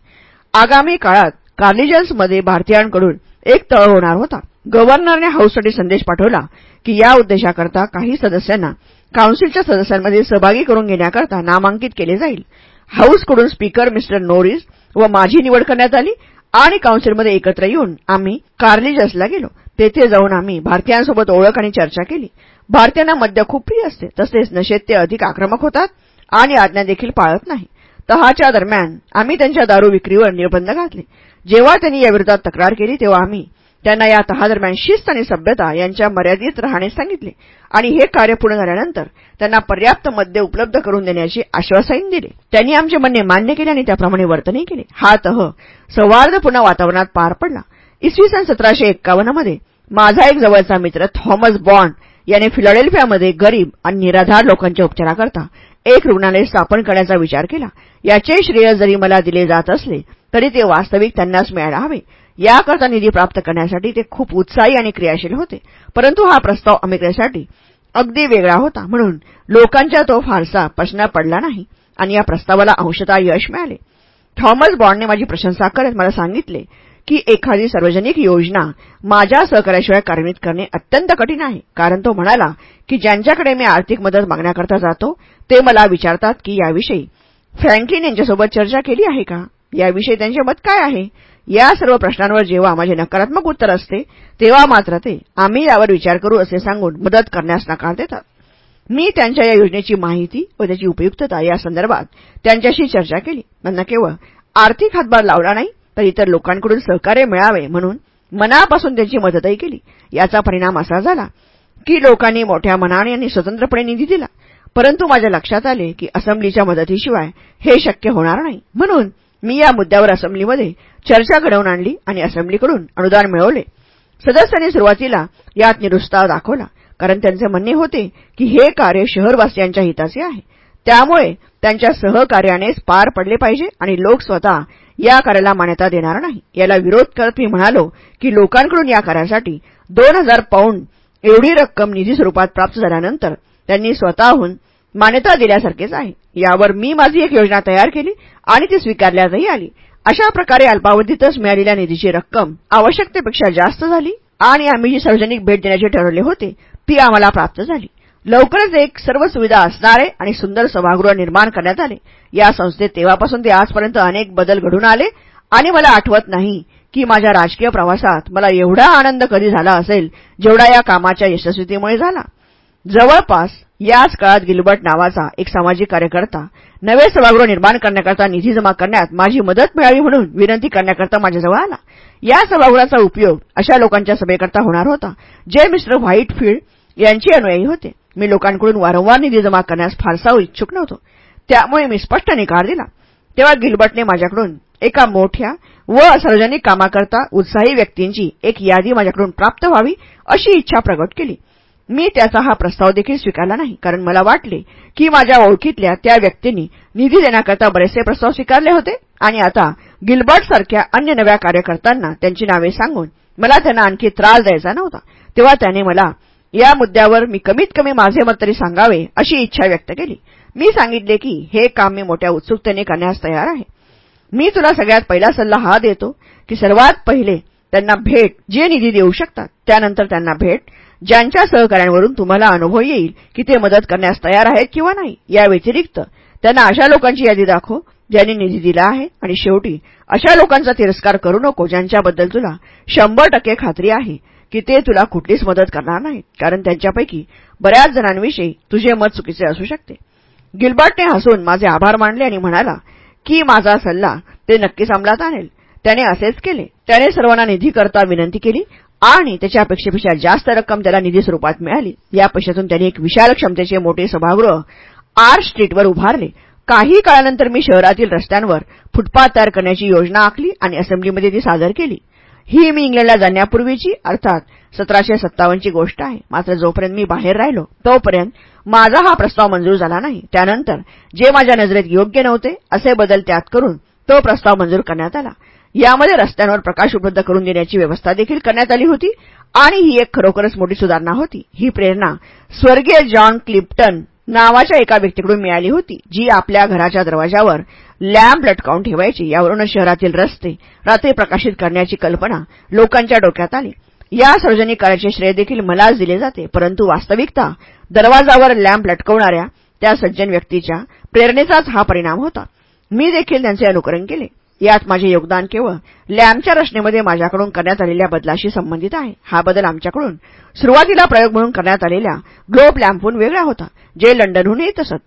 आगामी काळात कार्निजन्समध्ये भारतीयांकडून एक तळ होणार होता. गव्हर्नरने हाऊससाठी संदेश पाठवला. की या उद्देशाकरता काही सदस्यांना काउन्सिलच्या सदस्यांमध्ये सहभागी करून घेण्याकरता नामांकित केले जाईल. हाऊसकडून स्पीकर मिस्टर नोरिस व माझी निवड करण्यात आली आणि काउन्सिलमध्ये एकत्र येऊन आम्ही कार्लिजसला गेलो. तेथे जाऊन आम्ही भारतीयांसोबत ओळख आणि चर्चा केली. भारतीयांना मद्य खूप प्रिय असते. तसेच नशेत ते अधिक आक्रमक होतात आणि आज्ञा देखील पाळत नाही. तहाच्या दरम्यान आम्ही त्यांच्या दारू विक्रीवर निर्बंध घातले. जेव्हा त्यांनी याविरोधात तक्रार केली तेव्हा आम्ही त्यांना या तहादरम्यान शिस्त आणि सभ्यता यांच्या मर्यादित राहणे सांगितले. आणि हे कार्य पूर्ण झाल्यानंतर त्यांना पर्याप्त मद्य उपलब्ध करून देण्याचे आश्वासन दिले. त्यांनी आमचे म्हणणे मान्य केले आणि त्याप्रमाणे वर्तनही केले. हा तह सौहार्दपूर्ण वातावरणात पार पडला. इसवी सन सतराशे एक्कावन्नमध्ये माझा एक जवळचा मित्र थॉमस बॉन्ड याने फिलाडेल्फियामध्ये गरीब आणि निराधार लोकांच्या उपचाराकरता एक रुग्णालय स्थापन करण्याचा विचार केला. याचे श्रेय जरी मला दिले जात असले तरी ते वास्तविक त्यांनाच मिळायला हवे. याकरता निधी प्राप्त करण्यासाठी ते खूप उत्साही आणि क्रियाशील होते. परंतु हा प्रस्ताव अमेरिकेसाठी अगदी वेगळा होता. म्हणून लोकांच्या तो फारसा प्रश्न पडला नाही आणि या प्रस्तावाला अंशतः यश मिळाले. थॉमस बॉन्डने माझी प्रशंसा करत मला सांगितले की एखादी सार्वजनिक योजना माझ्या सहकार्याशिवाय कार्यान्वित करणे अत्यंत कठीण आहे. कारण तो म्हणाला की ज्यांच्याकडे मी आर्थिक मदत मागण्याकरता जातो ते मला विचारतात की याविषयी फ्रँकलिन यांच्यासोबत चर्चा केली आहे का? याविषयी त्यांचे मत काय आहे? या सर्व प्रश्नांवर जेव्हा माझे नकारात्मक उत्तर असते तेव्हा मात्र ते आम्ही यावर विचार करू असे सांगून मदत करण्यास नकार देतात. मी त्यांच्या या योजनेची माहिती व त्याची उपयुक्तता या संदर्भात त्यांच्याशी चर्चा केली. त्यांना केवळ आर्थिक हातभार लावला नाही तर इतर लोकांकडून सहकार्य मिळावे म्हणून मनापासून त्यांची मदतही केली. याचा परिणाम असा झाला की लोकांनी मोठ्या मनाने आणि स्वतंत्रपणे निधी दिला. परंतु माझ्या लक्षात आले की असेंब्लीच्या मदतीशिवाय हे शक्य होणार नाही. म्हणून मी या मुद्द्यावर असेंब्लीमध्ये चर्चा घडवून आणली आणि असेंब्लीकडून अनुदान मिळवले. सदस्यांनी सुरुवातीला यात निरुत्साह दाखवला कारण त्यांचे म्हणणे होते की हे कार्य शहरवासियांच्या हिताचे आहे. त्यामुळे त्यांच्या सहकार्यानेच पार पडले पाहिजे आणि लोक स्वतः या कार्याला मान्यता देणार नाही. याला विरोध करत मी म्हणालो की लोकांकडून या कार्यासाठी दोन हजार पाऊंड एवढी रक्कम निधी स्वरूपात प्राप्त झाल्यानंतर त्यांनी स्वतःहून मान्यता दिल्यासारखेच आहे. यावर मी माझी एक योजना तयार केली आणि ती स्वीकारल्यातही आली. अशा प्रकारे अल्पावधीतच मिळालेल्या निधीची रक्कम आवश्यकतेपेक्षा जास्त झाली आणि आम्ही जी सार्वजनिक भेट देण्याचे ठरवले होते. ती आम्हाला प्राप्त झाली. लवकरच एक सर्व सुविधा असणारे आणि सुंदर सभागृह निर्माण करण्यात आले. या संस्थेत तेव्हापासून ते आजपर्यंत अनेक बदल घडून आले आणि मला आठवत नाही की माझ्या राजकीय प्रवासात मला एवढा आनंद कधी झाला असेल जेवढा या कामाच्या यशस्वीतेमुळे झाला. जवळपास याच काळात गिलबर्ट नावाचा एक सामाजिक कार्यकर्ता नवे सभागृह निर्माण करण्याकरता निधी जमा करण्यात माझी मदत मिळावी म्हणून विनंती करण्याकरता माझ्याजवळ आला. या सभागृहाचा उपयोग अशा लोकांच्या सभेकरता होणार होता जे मिस्टर व्हाईटफिल्ड यांची अनुयायी होते. मी लोकांकडून वारंवार निधी जमा करण्यास फारसा इच्छुक नव्हतो. त्यामुळे मी स्पष्ट निकार दिला. तेव्हा गिलबर्टने माझ्याकडून एका मोठ्या व सार्वजनिक कामाकरता उत्साही व्यक्तींची एक यादी माझ्याकडून प्राप्त व्हावी अशी इच्छा प्रकट केली. मी त्याचा हा प्रस्ताव देखील स्वीकारला नाही. कारण मला वाटले की माझ्या ओळखीतल्या त्या व्यक्तींनी निधी देण्याकरता बरेचसे प्रस्ताव स्वीकारले होते. आणि आता गिलबर्टसारख्या अन्य नव्या कार्यकर्त्यांना त्यांची नावे सांगून मला त्यांना आणखी त्रास द्यायचा नव्हता. तेव्हा त्याने मला या मुद्द्यावर मी कमीत कमी माझे मत तरी सांगावे अशी इच्छा व्यक्त केली. मी सांगितले की हे काम मी मोठ्या उत्सुकतेने करण्यास तयार आहे. मी तुला सगळ्यात पहिला सल्ला हा देतो की सर्वात पहिले त्यांना भेट जे निधी देऊ शकतात त्यानंतर त्यांना भेट ज्यांच्या सहकार्यांवरून तुम्हाला अनुभव येईल की ते मदत करण्यास तयार आहेत किंवा नाही या व्यतिरिक्त त्यांना अशा लोकांची यादी दाखव ज्यांनी निधी दिला आहे आणि शेवटी अशा लोकांचा तिरस्कार करू नको ज्यांच्याबद्दल तुला शंभर टक्के खात्री आहे की ते तुला कुठलीच मदत करणार नाहीत कारण त्यांच्यापैकी बऱ्याच जणांविषयी तुझे मत चुकीचे असू शकते. गिल्बर्टने हसून माझे आभार मानले आणि म्हणाला की माझा सल्ला ते नक्कीच अंमलात आणेल. त्याने असेच केले. त्याने सर्वांना निधी करता विनंती केली आणि त्याच्या अपेक्षेपेक्षा जास्त रक्कम त्याला निधी स्वरूपात मिळाली. या पैशातून त्यांनी एक विशाल क्षमतेचे मोठे सभागृह आर स्ट्रीटवर उभारले. काही काळानंतर मी शहरातील रस्त्यांवर फुटपाथ तयार करण्याची योजना आखली आणि असेंब्लीमध्ये ती सादर केली. ही मी इंग्लंडला जाण्यापूर्वीची अर्थात सतराशे सत्तावन्नची गोष्ट आहे. मात्र जोपर्यंत मी बाहेर राहिलो तोपर्यंत माझा हा प्रस्ताव मंजूर झाला नाही. त्यानंतर जे माझ्या नजरेत योग्य नव्हते असे बदल त्यात करून तो प्रस्ताव मंजूर करण्यात आला. यामध्ये रस्त्यांवर प्रकाश उपलब्ध करून देण्याची व्यवस्था देखील करण्यात आली होती आणि ही एक खरोखरच मोठी सुधारणा होती. ही प्रेरणा स्वर्गीय जॉन क्लिप्टन नावाच्या एका व्यक्तीकडून मिळाली होती जी आपल्या घराच्या दरवाजावर लॅम्प लटकावून ठेवायची यावरूनच शहरातील रस्ते रात्री प्रकाशित करण्याची कल्पना लोकांच्या डोक्यात आली. या सार्वजनिक कार्याचे श्रेय देखील मलाच दिले जाते परंतु वास्तविकता दरवाजावर लॅम्प लटकवणाऱ्या त्या सज्जन व्यक्तीच्या प्रेरणेचाच हा परिणाम होता. मी देखील त्यांचे अनुकरण केले. यात माझे योगदान केवळ लॅम्पच्या रचनेमध्ये माझ्याकडून करण्यात आलेल्या बदलाशी संबंधित आहे. हा बदल आमच्याकडून सुरुवातीला प्रयोग म्हणून करण्यात आलेल्या ग्लोब लॅम्पहून वेगळा होता जे लंडनहून येत असत.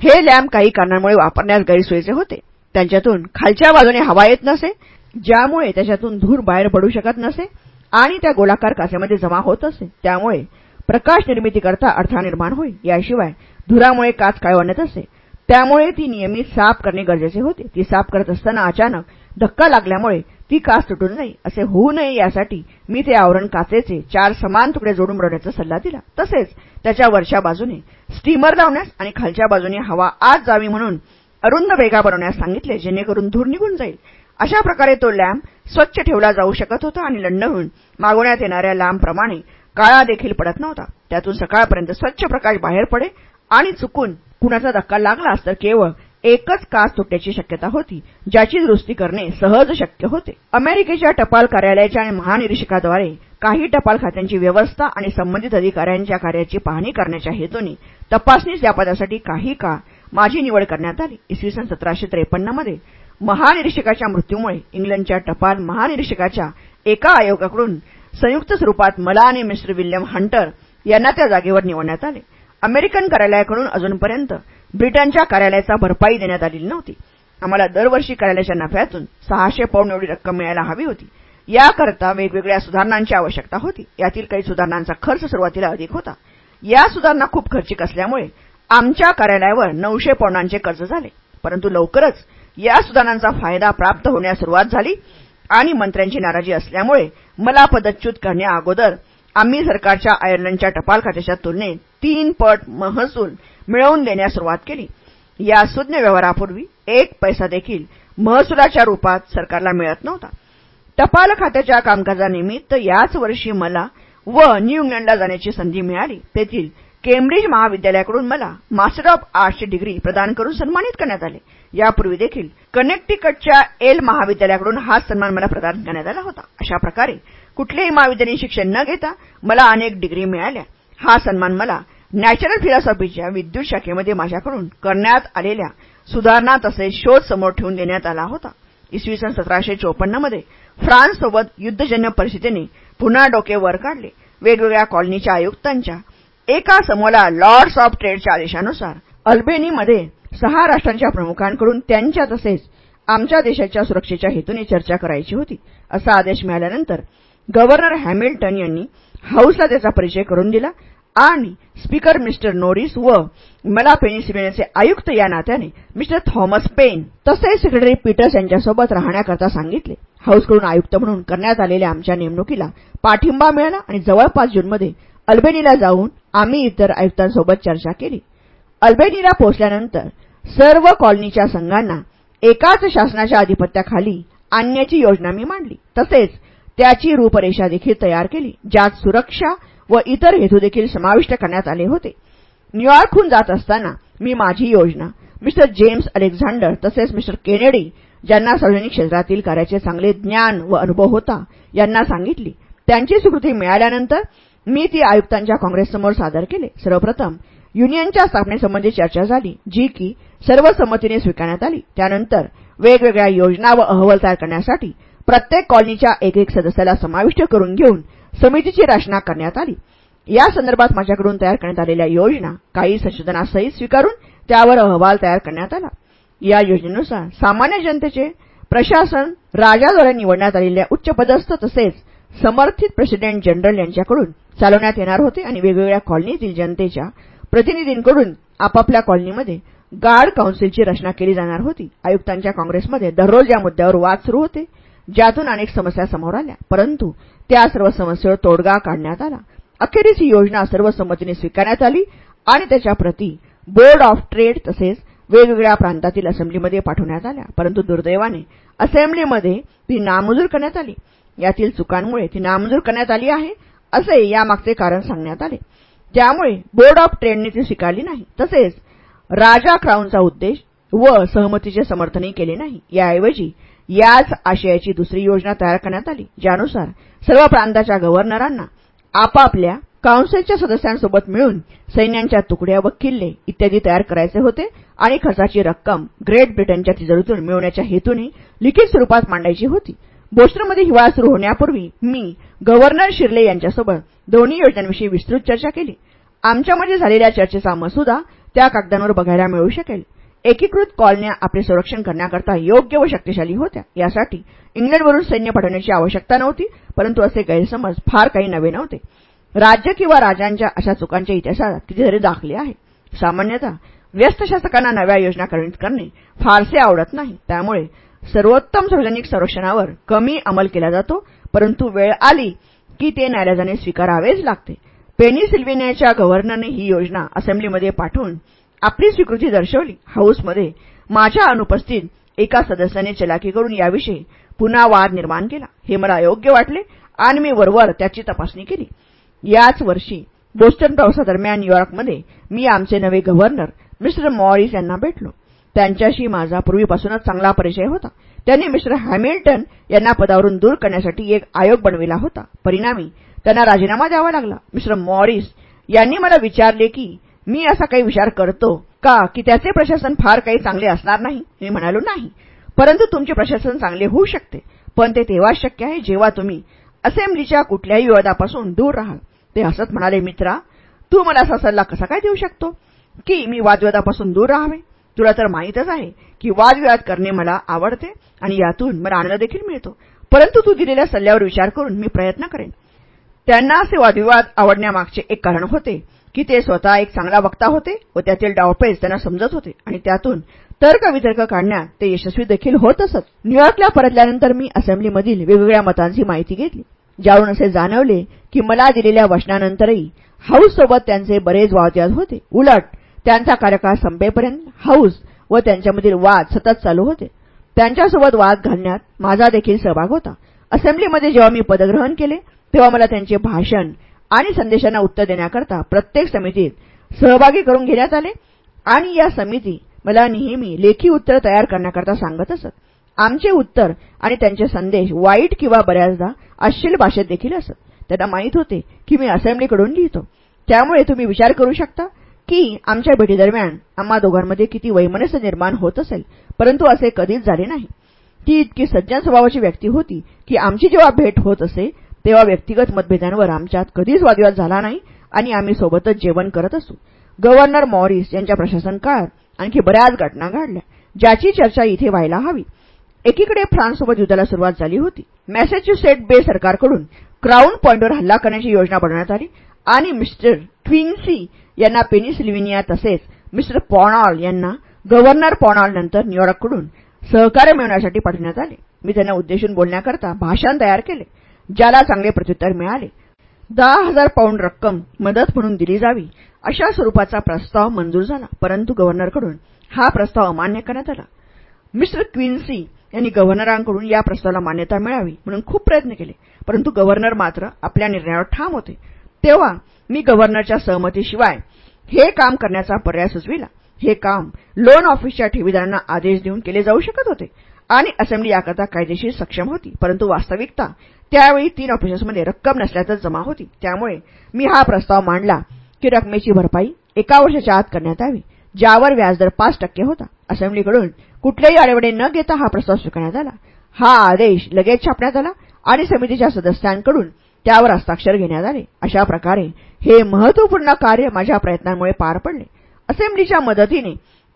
हे लॅम्प काही कारणांमुळे वापरण्यास गैरसोयीचे होते. त्यांच्यातून खालच्या बाजूने हवा येत नसे ज्यामुळे त्याच्यातून धूर बाहेर पडू शकत नसे आणि त्या गोलाकार काचेमध्ये जमा होत असे. त्यामुळे प्रकाश निर्मितीकरता अडथळा निर्माण होईल. याशिवाय धुरामुळे काच काळवणत असे. त्यामुळे ती नियमित साफ करणे गरजेचे होते. ती साफ करत असताना अचानक धक्का लागल्यामुळे ती काच तुटून जाई असे होऊ नये यासाठी मी ते आवरण काचेचे चार समान तुकडे जोडून बनवण्याचा सल्ला दिला. तसेच त्याच्या वरच्या बाजूने स्टीमर लावण्यास आणि खालच्या बाजूने हवा आत जावी म्हणून अरुंद वेगा बनवण्यास सांगितले जेणेकरून धूर निघून जाईल. अशा प्रकारे तो लॅम्प स्वच्छ ठेवला जाऊ शकत होता आणि लंडनहून मागवण्यात येणाऱ्या लॅम्पप्रमाणे काळा देखील पडत नव्हता. त्यातून सकाळपर्यंत स्वच्छ प्रकाश बाहेर पडे आणि चुकून कुणाचा धक्का लागलास तर केवळ एकच काच तुटण्याची शक्यता होती ज्याची दुरुस्ती करणे सहज शक्य होते. अमेरिकेच्या टपाल कार्यालयाच्या आणि महानिरीक्षकाद्वारे काही टपाल खात्यांची व्यवस्था आणि संबंधित अधिकाऱ्यांच्या कार्याची पाहणी करण्याच्या हेतूने तपासणीच्या पदासाठी काही काळ माझी निवड करण्यात आली. इसवी सन सतराशे त्रेपन्नमध्ये महानिरीक्षकाच्या मृत्यूमुळे इंग्लंडच्या टपाल महानिरीक्षकाच्या एका आयोगाकडून संयुक्त स्वरूपात मला आणि मिस्टर विल्यम हंटर यांना त्या जागेवर निवडण्यात आले. अमेरिकन कार्यालयाकडून अजूनपर्यंत ब्रिटनच्या कार्यालयाचा भरपाई देण्यात आलेली नव्हती. आम्हाला दरवर्षी कार्यालयाच्या नफ्यातून सहाशे पाऊंड एवढी रक्कम मिळायला हवी होती. याकरता वेगवेगळ्या सुधारणांची आवश्यकता होती. यातील काही सुधारणांचा खर्च सुरुवातीला अधिक होता. या सुधारणा खूप खर्चिक असल्यामुळे आमच्या कार्यालयावर नऊशे पौंडांचे कर्ज झाले. परंतु लवकरच या सुधारणांचा फायदा प्राप्त होण्यास सुरुवात झाली आणि मंत्र्यांची नाराजी असल्यामुळे मला पदच्युत करण्याअगोदर आम्ही सरकारच्या आयर्लंडच्या टपाल खात्याच्या तुलनेत तीन पट महसूल मिळवून देण्यास सुरुवात केली. या सुज्ञ व्यवहारापूर्वी एक पैसा देखील महसुलाच्या रूपात सरकारला मिळत नव्हता. टपाल खात्याच्या कामकाजानिमित्त याच वर्षी मला व न्यू इंग्लंडला जाण्याची संधी मिळाली. तेथील केम्ब्रिज महाविद्यालयाकडून मला मास्टर ऑफ आर्ट्सची डिग्री प्रदान करून सन्मानित करण्यात आले. यापूर्वी देखील कनेक्टिकटच्या एल महाविद्यालयाकडून हा सन्मान मला प्रदान करण्यात आला होता. अशा प्रकारे कुठलेही महाविद्यालयीन शिक्षण न घेता मला अनेक डिग्री मिळाल्या. हा सन्मान मला नॅचरल फिलॉसॉफीच्या विद्युत शाखेमध्ये माझ्याकडून करण्यात आलेल्या सुधारणा तसेच शोध समोर ठेवून देण्यात आला होता. इसवी सन सतराशे चोपन्नमध्ये फ्रान्ससोबत युद्धजन्य परिस्थितीने पुन्हा डोके वर काढले. वेगवेगळ्या कॉलनीच्या आयुक्तांच्या एका समूहाला लॉर्ड्स ऑफ ट्रेडच्या आदेशानुसार अल्बेनीमध्ये सहा राष्ट्रांच्या प्रमुखांकडून त्यांच्या तसेच आमच्या देशाच्या सुरक्षेच्या हेतूने चर्चा करायची होती. असा आदेश मिळाल्यानंतर गव्हर्नर हॅमिल्टन यांनी हाऊसला त्याचा परिचय करून दिला. आणि स्पीकर मिस्टर नोरिस व मला पेनिसिलियाचे आयुक्त या नात्याने मिस्टर थॉमस पेन तसेच सेक्रेटरी पीटर्स यांच्यासोबत राहण्याकरता सांगितले. हाऊसकडून आयुक्त म्हणून करण्यात आलेल्या आमच्या नेमणुकीला पाठिंबा मिळाला आणि जवळपास जूनमध्ये अल्बेनीला जाऊन आम्ही इतर आयुक्तांसोबत चर्चा केली. अल्बेनीला पोहोचल्यानंतर सर्व कॉलनीच्या संघांना एकाच शासनाच्या आधिपत्याखाली आणण्याची योजना मी मांडली. तसेच त्याची रूपरेषा देखील तयार केली ज्यात सुरक्षा व इतर हेतू देखील समाविष्ट करण्यात आले होते. न्यूयॉर्कहून जात असताना मी माझी योजना मिस्टर जेम्स अलेक्झांडर तसेच मिस्टर केनेडी ज्यांना सार्वजनिक क्षेत्रातील कार्याचे चांगले ज्ञान व अनुभव होता यांना सांगितली. त्यांची स्वीकृती मिळाल्यानंतर मी ती आयुक्तांच्या काँग्रेससमोर सादर केले. सर्वप्रथम युनियनच्या स्थापनेसंबंधी चर्चा झाली जी की सर्व संमतीने स्वीकारण्यात आली. त्यानंतर वेगवेगळ्या योजना व अहवाल तयार करण्यासाठी प्रत्येक कॉलनीच्या एक एक सदस्याला समाविष्ट करून घेऊन समितीची रचना करण्यात आली. या संदर्भात माझ्याकडून तयार करण्यात आलेल्या योजना काही संशोधनासहित स्वीकारून त्यावर अहवाल तयार करण्यात आला. या योजनेनुसार सामान्य जनतेचे प्रशासन राजाद्वारे निवडण्यात आलेल्या उच्चपदस्थ तसेच समर्थित प्रेसिडेंट जनरल यांच्याकडून चालवण्यात येणार होते आणि वेगवेगळ्या कॉलनीतील जनतेच्या प्रतिनिधींकडून आपापल्या कॉलनीमध्ये गार्ड काउन्सिलची रचना केली जाणार होती. आयुक्तांच्या काँग्रेसमध्ये दररोज या मुद्द्यावर वाद सुरू होते ज्यातून अनेक समस्या समोर आल्या. परंतु त्या सर्व समस्येवर तोडगा काढण्यात आला. अखेरीस ही योजना सर्व संमतीने स्वीकारण्यात आली आणि त्याच्या प्रती बोर्ड ऑफ ट्रेड तसेच वेगवेगळ्या प्रांतातील असेंब्लीमध्ये पाठवण्यात आल्या. परंतु दुर्दैवाने असेंब्लीमध्ये ती नामंजूर करण्यात आली. यातील चुकांमुळे ती नामंजूर करण्यात आली आहे असे यामागचे कारण सांगण्यात आले. त्यामुळे बोर्ड ऑफ ट्रेडने ती स्वीकारली नाही. तसेच राजा क्राऊनचा उद्देश व सहमतीचे समर्थनही केले नाही. याऐवजी याच आशयाची दुसरी योजना तयार करण्यात आली ज्यानुसार सर्व प्रांताच्या गव्हर्नरांना आपापल्या काउन्सिलच्या सदस्यांसोबत मिळून सैन्यांच्या तुकड्या व किल्ले इत्यादी तयार करायचे होते आणि खर्चाची रक्कम ग्रेट ब्रिटनच्या तिजोरीतून मिळवण्याच्या हेतूने लिखित स्वरूपात मांडायची होती. बोस्टनमध्ये हिवाळा सुरू होण्यापूर्वी मी गव्हर्नर शिर्ले यांच्यासोबत दोन्ही योजनांविषयी विस्तृत चर्चा केली. आमच्यामध्ये झालेल्या चर्चेचा मसुदा त्या कागदांवर बघायला मिळू शकेल. एकीकृत कॉलन्या आपले संरक्षण करण्याकरता योग्य व शक्तिशाली होत्या. यासाठी इंग्लंडवरून सैन्य पाठवण्याची आवश्यकता नव्हती परंतु असे गैरसमज फार काही नवे नव्हते. राज्य किंवा राजांच्या अशा चुकांच्या इतिहासात कितीतरी दाखले आहे. सामान्यतः व्यस्त शासकांना नव्या योजना करणे फारसे आवडत नाही. त्यामुळे सर्वोत्तम सार्वजनिक संरक्षणावर कमी अंमल केला जातो परंतु वेळ आली की ते नाराजाने स्वीकारावेच लागते. पेनिसिल्व्हेनियाच्या गव्हर्नरने ही योजना असेंब्लीमध्ये पाठवून आपली स्वीकृती दर्शवली. हाऊसमध्ये माझ्या अनुपस्थित एका सदस्याने चलाकी करून याविषयी पुन्हा वाद निर्माण केला. हे मला योग्य वाटले आणि मी वरवर त्याची तपासणी केली. याच वर्षी बोस्टन प्रवासादरम्यान न्यूयॉर्कमध्ये मी आमचे नवे गव्हर्नर मिस्टर मॉरिस यांना भेटलो. त्यांच्याशी माझा पूर्वीपासूनच चांगला परिचय होता. त्यांनी मिस्टर हॅमिल्टन यांना पदावरून दूर करण्यासाठी एक आयोग बनविला होता. परिणामी त्यांना राजीनामा द्यावा लागला. मिस्टर मॉरिस यांनी मला विचारले की मी असा काही विचार करतो का की त्याचे प्रशासन फार काही चांगले असणार नाही मी म्हणालो नाही. परंतु तुमचे प्रशासन चांगले होऊ शकते पण ते तेव्हाच शक्य आहे जेव्हा तुम्ही असेंब्लीच्या कुठल्याही विवादापासून दूर राहाल. ते हसत म्हणाले मित्रा तू मला असा सल्ला कसा काय देऊ शकतो की मी वादविवादापासून दूर राहावे? तुला तर माहीतच आहे की वादविवाद करणे मला आवडते आणि यातून मला आनंद देखील मिळतो. परंतु तू दिलेल्या सल्ल्यावर विचार करून मी प्रयत्न करेन. त्यांना असे वादविवाद आवडण्यामागचे एक कारण होते. की ते स्वतः एक चांगला वक्ता होते व त्यातील डावपेच त्यांना समजत होते आणि त्यातून तर्कवितर्क काढण्यात ते यशस्वी देखील होत असत. न्यूयॉर्कला परतल्यानंतर मी असेंब्लीमधील वेगवेगळ्या मतांची माहिती घेतली. ज्यावरून असे जाणवले की मला दिलेल्या वचनानंतरही हाऊससोबत त्यांचे बरेच वादविवाद होते. उलट त्यांचा कार्यकाळ संपेपर्यंत हाऊस व त्यांच्यामधील वाद सतत चालू होते. त्यांच्यासोबत वाद घालण्यात माझा देखील सहभाग होता. असेंब्लीमध्ये जेव्हा मी पदग्रहण केले तेव्हा मला त्यांचे भाषण आणि संदेशांना उत्तर देण्याकरता प्रत्येक समितीत सहभागी करून घेण्यात आले. आणि या समिती मला नेहमी लेखी उत्तर तयार करण्याकरता सांगत असत. आमचे उत्तर आणि त्यांचे संदेश वाईट किंवा बऱ्याचदा अश्लील भाषेत देखील असत. त्यांना माहीत होते की मी असेंब्लीकडून लिहितो. त्यामुळे तुम्ही विचार करू शकता की आमच्या भेटीदरम्यान आम्हा दोघांमध्ये किती वैमनस्य निर्माण होत असेल परंतु असे कधीच झाले नाही. ती इतकी सज्जन स्वभावाची व्यक्ती होती की आमची जेव्हा भेट होत असे तेव्हा व्यक्तिगत मतभेदांवर आमच्यात कधीच वादविवाद झाला नाही आणि आम्ही सोबतच जेवण करत असू. गव्हर्नर मॉरिस यांच्या प्रशासन काळात आणखी बऱ्याच घटना घडल्या ज्याची चर्चा इथे व्हायला हवी. एकीकडे फ्रान्ससोबत युद्धाला सुरुवात झाली होती. मॅसेच्युसेट बे सरकारकडून क्राऊन पॉइंटवर हल्ला करण्याची योजना बनवण्यात आली आणि मिस्टर ट्विन्सी यांना पेनिसिल्व्हेनिया तसेच मिस्टर पॉनॉल यांना गव्हर्नर पॉनॉल नंतर न्यूयॉर्ककडून सहकार्य मिळवण्यासाठी पाठवण्यात आले. मी त्यांना उद्देशून बोलण्याकरता भाषण तयार केले. ज्याला चांगले प्रत्युत्तर मिळाले. दहा हजार पाऊंड रक्कम मदत म्हणून दिली जावी अशा स्वरूपाचा प्रस्ताव मंजूर झाला. परंतु गव्हर्नरकडून हा प्रस्ताव अमान्य करण्यात आला. मिस्टर क्विन्सी यांनी गव्हर्नरांकडून या प्रस्तावाला मान्यता मिळावी म्हणून खूप प्रयत्न केले. परंतु गव्हर्नर मात्र आपल्या निर्णयावर ठाम होते. तेव्हा मी गव्हर्नरच्या सहमतीशिवाय हे काम करण्याचा पर्याय सुचविला. हे काम लोन ऑफिसच्या ठेवीदारांना आदेश देऊन केले जाऊ शकत होते आणि असेंब्ली याकरता कायदेशीर सक्षम होती. परंतु वास्तविकता त्यावेळी तीन ऑफिसर्समध्ये रक्कम नसल्यातच जमा होती. त्यामुळे मी हा प्रस्ताव मांडला की रकमेची भरपाई एका वर्षाच्या आत करण्यात यावी ज्यावर व्याजदर पाच टक्के होता. असेंब्लीकडून कुठलेही आडेवडे न घेता हा प्रस्ताव स्वीकारण्यात आला. हा आदेश लगेच छापण्यात आला आणि समितीच्या सदस्यांकडून त्यावर हस्ताक्षर घेण्यात आले. अशा प्रकारे हे महत्त्वपूर्ण कार्य माझ्या प्रयत्नांमुळे पार पडले. असेंब्लीच्या मदतीने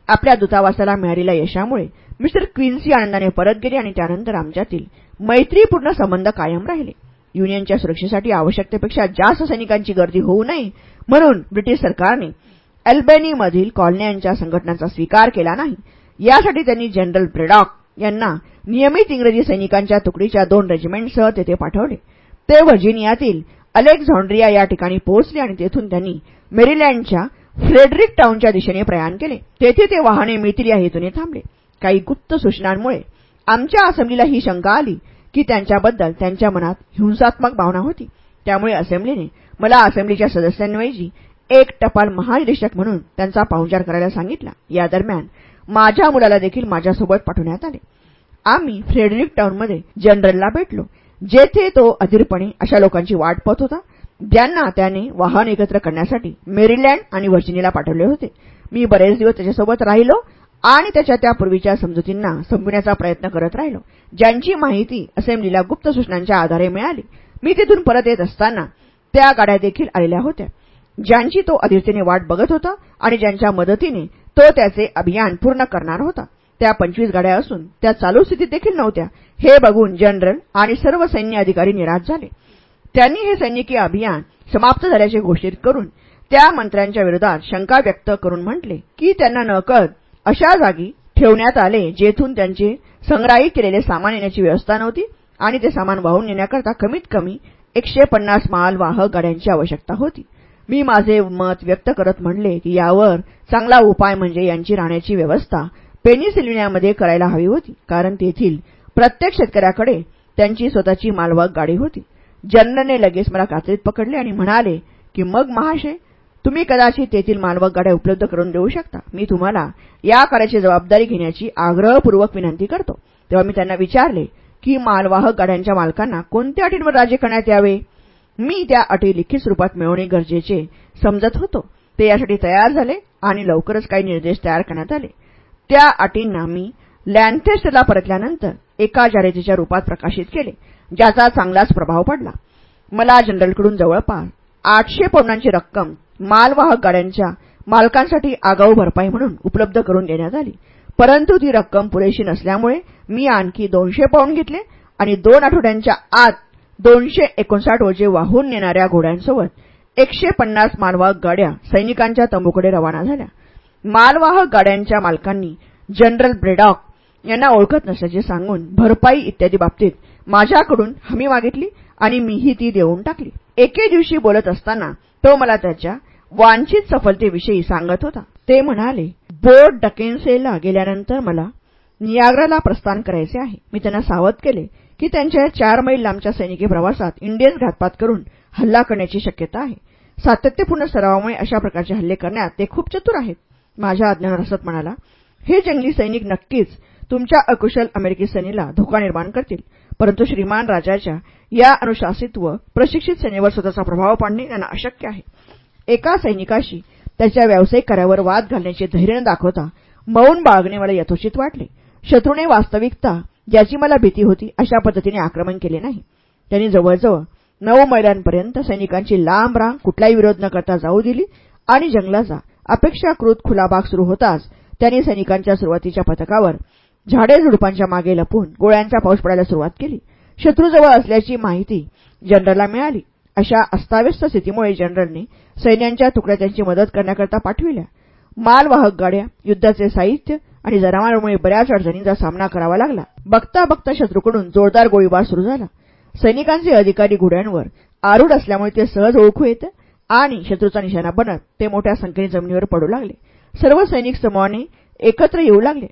आपल्या दूतावासाला मिळालेल्या यशामुळे मिस्टर क्विन्सी आनंदाने परत गेले आणि त्यानंतर आमच्यातील मैत्रीपूर्ण संबंध कायम राहिले. युनियनच्या सुरक्षेसाठी आवश्यकतेपेक्षा जास्त सैनिकांची गर्दी होऊ नये म्हणून ब्रिटिश सरकारने अल्बेनीमधील कॉलन्यांच्या संघटनांचा स्वीकार केला नाही. यासाठी त्यांनी जनरल ब्रेडॉक यांना नियमित इंग्रजी सैनिकांच्या तुकडीच्या दोन रेजिमेंटसह तेथे पाठवले. ते व्हर्जिनियातील अलेक्झांड्रिया या ठिकाणी पोहोचले आणि तेथून त्यांनी मेरीलँडच्या फ्रेडरिक टाउनच्या दिशेने प्रयाण केले. तेथे ते वाहने मिळतील या हेतूने थांबले. काही गुप्त सूचनांमुळे आमच्या असेंब्लीला ही शंका आली की त्यांच्याबद्दल त्यांच्या मनात हिंसात्मक भावना होती. त्यामुळे असेंब्लीने मला असेंब्लीच्या सदस्यांऐवजी एक टपाल महानिरीक्षक म्हणून त्यांचा पाहुणचार करायला सांगितला. या दरम्यान माझ्या मुलाला देखील माझ्यासोबत पाठवण्यात आले. आम्ही फ्रेडरिक टाऊनमध्ये जनरलला भेटलो. जेथे तो अधीरपणे अशा लोकांची वाट पाहत होता. ज्यांना त्याने वाहन एकत्र करण्यासाठी मेरीलँड आणि व्हर्जिनियाला पाठवले होते. मी बरेच दिवस त्याच्यासोबत राहिलो आणि त्याच्या त्यापूर्वीच्या समजुतींना संपविण्याचा प्रयत्न करत राहिलो. ज्यांची माहिती असेंब्लीला गुप्त सूचनांच्या आधारे मिळाली मी तिथून परत येत असताना त्या गाड्या देखील आलेल्या होत्या. ज्यांची तो अधीरतेने वाट बघत होता आणि ज्यांच्या मदतीने तो त्याचे अभियान पूर्ण करणार होता. त्या पंचवीस गाड्या असून त्या चालू स्थितीत देखील नव्हत्या. हे बघून जनरल आणि सर्व सैन्य अधिकारी निराश झाले. त्यांनी हे सैनिकी अभियान समाप्त झाल्याचे घोषित करून त्या मंत्र्यांच्या विरोधात शंका व्यक्त करून म्हटले की त्यांना नकळत अशा जागी ठेवण्यात आले जेथून त्यांचे संग्राही केलेले सामान येण्याची व्यवस्था नव्हती आणि ते सामान वाहून नेण्याकरता कमीत कमी एकशे पन्नास माल वाहक गाड्यांची आवश्यकता होती. मी माझे मत व्यक्त करत म्हणले की यावर चांगला उपाय म्हणजे यांची राहण्याची व्यवस्था पेनिसिल्व्हिनियामध्ये करायला हवी होती कारण तेथील प्रत्येक शेतकऱ्याकडे त्यांची स्वतःची मालवाहक गाडी होती. जनरलने लगेच मला कात्रीत पकडले आणि म्हणाले की मग महाशय तुम्ही कदाचित तेथील मानवक गाड्या उपलब्ध करून देऊ शकता. मी तुम्हाला या कार्याची जबाबदारी घेण्याची आग्रहपूर्वक विनंती करतो. तेव्हा मी त्यांना विचारले की मालवाहक गाड्यांच्या मालकांना कोणत्या अटींवर राजी करण्यात यावे? मी त्या अटी लिखित स्वरूपात मिळवणे गरजेचे समजत होतो. ते यासाठी तयार झाले आणि लवकरच काही निर्देश तयार करण्यात आले. त्या अटींना मी लँथेस्टला परतल्यानंतर एका जाहिरातीच्या रूपात प्रकाशित केले ज्याचा चांगलाच प्रभाव पडला. मला जनरलकडून जवळपास आठशे पौंडांची रक्कम मालवाहक गाड्यांच्या मालकांसाठी आगाऊ भरपाई म्हणून उपलब्ध करून देण्यात आली. परंतु ती रक्कम पुरेशी नसल्यामुळे मी आणखी दोनशे पाऊंड घेतले आणि दोन आठवड्यांच्या आत दोनशे एकोणसाठ ओझे वाहून नेणाऱ्या घोड्यांसोबत एकशे पन्नास मालवाहक गाड्या सैनिकांच्या तंबूकडे रवाना झाल्या. मालवाहक गाड्यांच्या मालकांनी जनरल ब्रेडॉक यांना ओळखत नसल्याचे सांगून भरपाई इत्यादी बाबतीत माझ्याकडून हमी मागितली आणि मीही ती देऊन टाकली. एके दिवशी बोलत असताना तो मला त्याच्या वांछित सफलतेविषयी सांगत होता. ते म्हणाले बोर्ड डकेन्सेला गेल्यानंतर मला नियाग्राला प्रस्थान करायचे आहे. मी त्यांना सावध केले की त्यांच्या चार मैल लांबच्या सैनिकी प्रवासात इंडियन्स घातपात करून हल्ला करण्याची शक्यता आहे. सातत्यपूर्ण सरावामुळे अशा प्रकारचे हल्ले करण्यात ते खूप चतुर आहेत. माझ्या अज्ञान रसत म्हणाला हे जंगली सैनिक नक्कीच तुमच्या अकुशल अमेरिकी सेनेला धोका निर्माण करतील. परंतु श्रीमान राजाच्या या अनुशासित व प्रशिक्षित सेनेवर स्वतःचा प्रभाव पाडणे त्यांना अशक्य आहे. एका सैनिकाशी त्याच्या व्यावसायिक कार्यावर वाद घालण्याचे धैर्य दाखवता मौन बाळगणे मला यथोचित वाटले. शत्रूने वास्तविकता ज्याची मला भीती होती अशा पद्धतीने आक्रमण केले नाही. त्यांनी जवळजवळ नऊ मैलांपर्यंत सैनिकांची लांब रांग कुठलाही विरोध न करता जाऊ दिली आणि जंगलाचा अपेक्षाकृत खुला भाग सुरू होताच त्यांनी सैनिकांच्या सुरुवातीच्या पथकावर झाडे झुडपांच्या मागे लपून गोळ्यांचा पाऊस पडायला सुरुवात केली. शत्रूजवळ असल्याची माहिती जनरलला मिळाली. अशा अस्ताव्यस्त स्थितीमुळे जनरलने सैन्यांच्या तुकड्या त्यांची मदत करण्याकरता पाठविल्या. मालवाहक गाड्या युद्धाचे साहित्य आणि जनावरांमुळे बऱ्याच अडचणींचा सामना करावा लागला. बघता बघता शत्रूकडून जोरदार गोळीबार सुरू झाला. सैनिकांचे अधिकारी घोड्यांवर आरूढ असल्यामुळे ते सहज ओळखू येते आणि शत्रूचा निशाणा बनत ते मोठ्या संख्येने जमिनीवर पडू लागले. सर्व सैनिक समूहाने एकत्र येऊ लागले.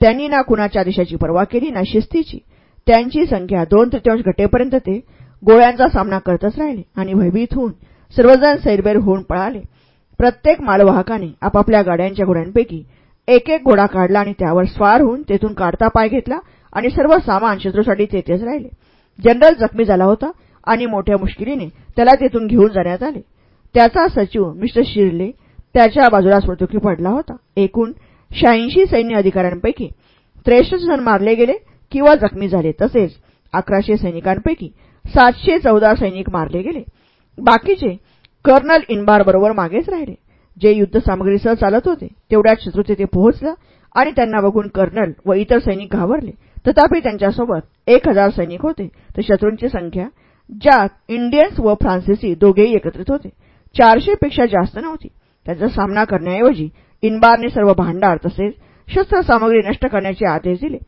त्यांनी ना कुणाच्या आदेशाची पर्वा केली ना शिस्तीची. त्यांची संख्या दोन तृतीयांश घटेपर्यंत ते गोळ्यांचा सामना करतच राहिले आणि भयभीत होऊन सर्वजण सैरबैर होऊन पळाले. प्रत्येक मालवाहकाने आपापल्या गाड्यांच्या घोड्यांपैकी एक एक घोडा काढला आणि त्यावर स्वार होऊन तेथून काढता पाय घेतला आणि सर्व सामान शत्रूसाठी तेथेच राहिले. जनरल जखमी झाला होता आणि मोठ्या मुश्किलीने त्याला तेथून घेऊन जाण्यात आले. त्याचा सचिव मिस्टर शिरले त्याच्या बाजूला स्मृतुकी पडला होता. एकूण शहाऐंशी सैन्य अधिकाऱ्यांपैकी त्रेसष्ट जण मारले गेले किंवा जखमी झाले तसेच अकराशे सैनिकांपैकी सातशे चौदा सैनिक मारले गेले. बाकीचे कर्नल इनबार बरोबर मागेच राहिले. जे युद्धसामग्रीसह चालत होते तेवढ्यात शत्रू तिथे पोहोचला आणि त्यांना बघून कर्नल व इतर सैनिक घाबरले. तथापि त्यांच्यासोबत एक हजार सैनिक होते. तर शत्रूंची संख्या ज्यात इंडियन्स व फ्रान्सिसी दोघेही एकत्रित होते चारशेपेक्षा जास्त नव्हती. त्यांचा सामना करण्याऐवजी इनबारने सर्व भांडार तसेच शस्त्रसामग्री नष्ट करण्याचे आदेश दिले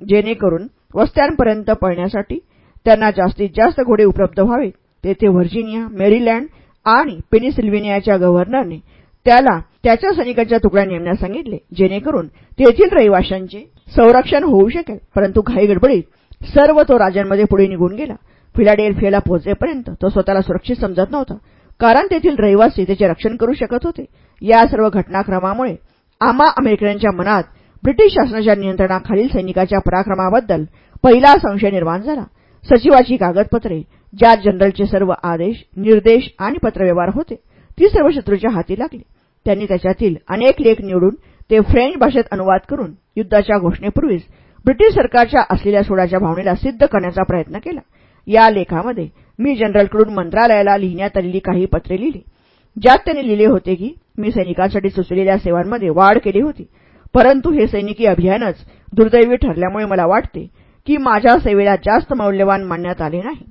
जेणेकरून वस्त्यांपर्यंत पळण्यासाठी त्यांना जास्तीत जास्त घोडे उपलब्ध व्हावेत. तेथे व्हर्जिनिया मेरीलँड आणि पेनिसिल्व्हेनियाच्या गव्हर्नरने त्याला त्याच्या सैनिकांच्या तुकड्या नेमण्यास सांगितले जेणेकरून तेथील रहिवाशांचे संरक्षण होऊ शकेल. परंतु घाई गडबडीत सर्व तो राजांमध्ये पुढे निघून गेला. फिलाडेल्फियाला पोहोचेपर्यंत तो स्वतःला सुरक्षित समजत नव्हता कारण तेथील रहिवासी त्याचे रक्षण करू शकत होते. या सर्व घटनाक्रमामुळे आम्हा अमेरिकनांच्या मनात ब्रिटिश शासनाच्या नियंत्रणाखालील सैनिकाच्या पराक्रमाबद्दल पहिला संशय निर्माण झाला. सचिवाची कागदपत्रे ज्या जनरलचे सर्व आदेश निर्देश आणि पत्रव्यवहार होते ती सर्व शत्रूच्या हाती लागली. त्यांनी त्याच्यातील अनेक लेख निवडून ते फ्रेंच भाषेत अनुवाद करून युद्धाच्या घोषणेपूर्वीच ब्रिटिश सरकारच्या असलेल्या सोडाच्या भावनेला सिद्ध करण्याचा प्रयत्न केला. या लेखामध्ये मी जनरलकडून मंत्रालयाला लिहिण्यात आलेली काही पत्रे लिहिली ज्यात त्यांनी लिहिले होते की मी सैनिकांसाठी सुचलेल्या सेवांमध्ये वाढ केली होती परंतु हे सैनिकी अभियानच दुर्दैवी ठरल्यामुळे मला वाटते की माझ्या सेवेला जास्त मौल्यवान मानण्यात आले नाही.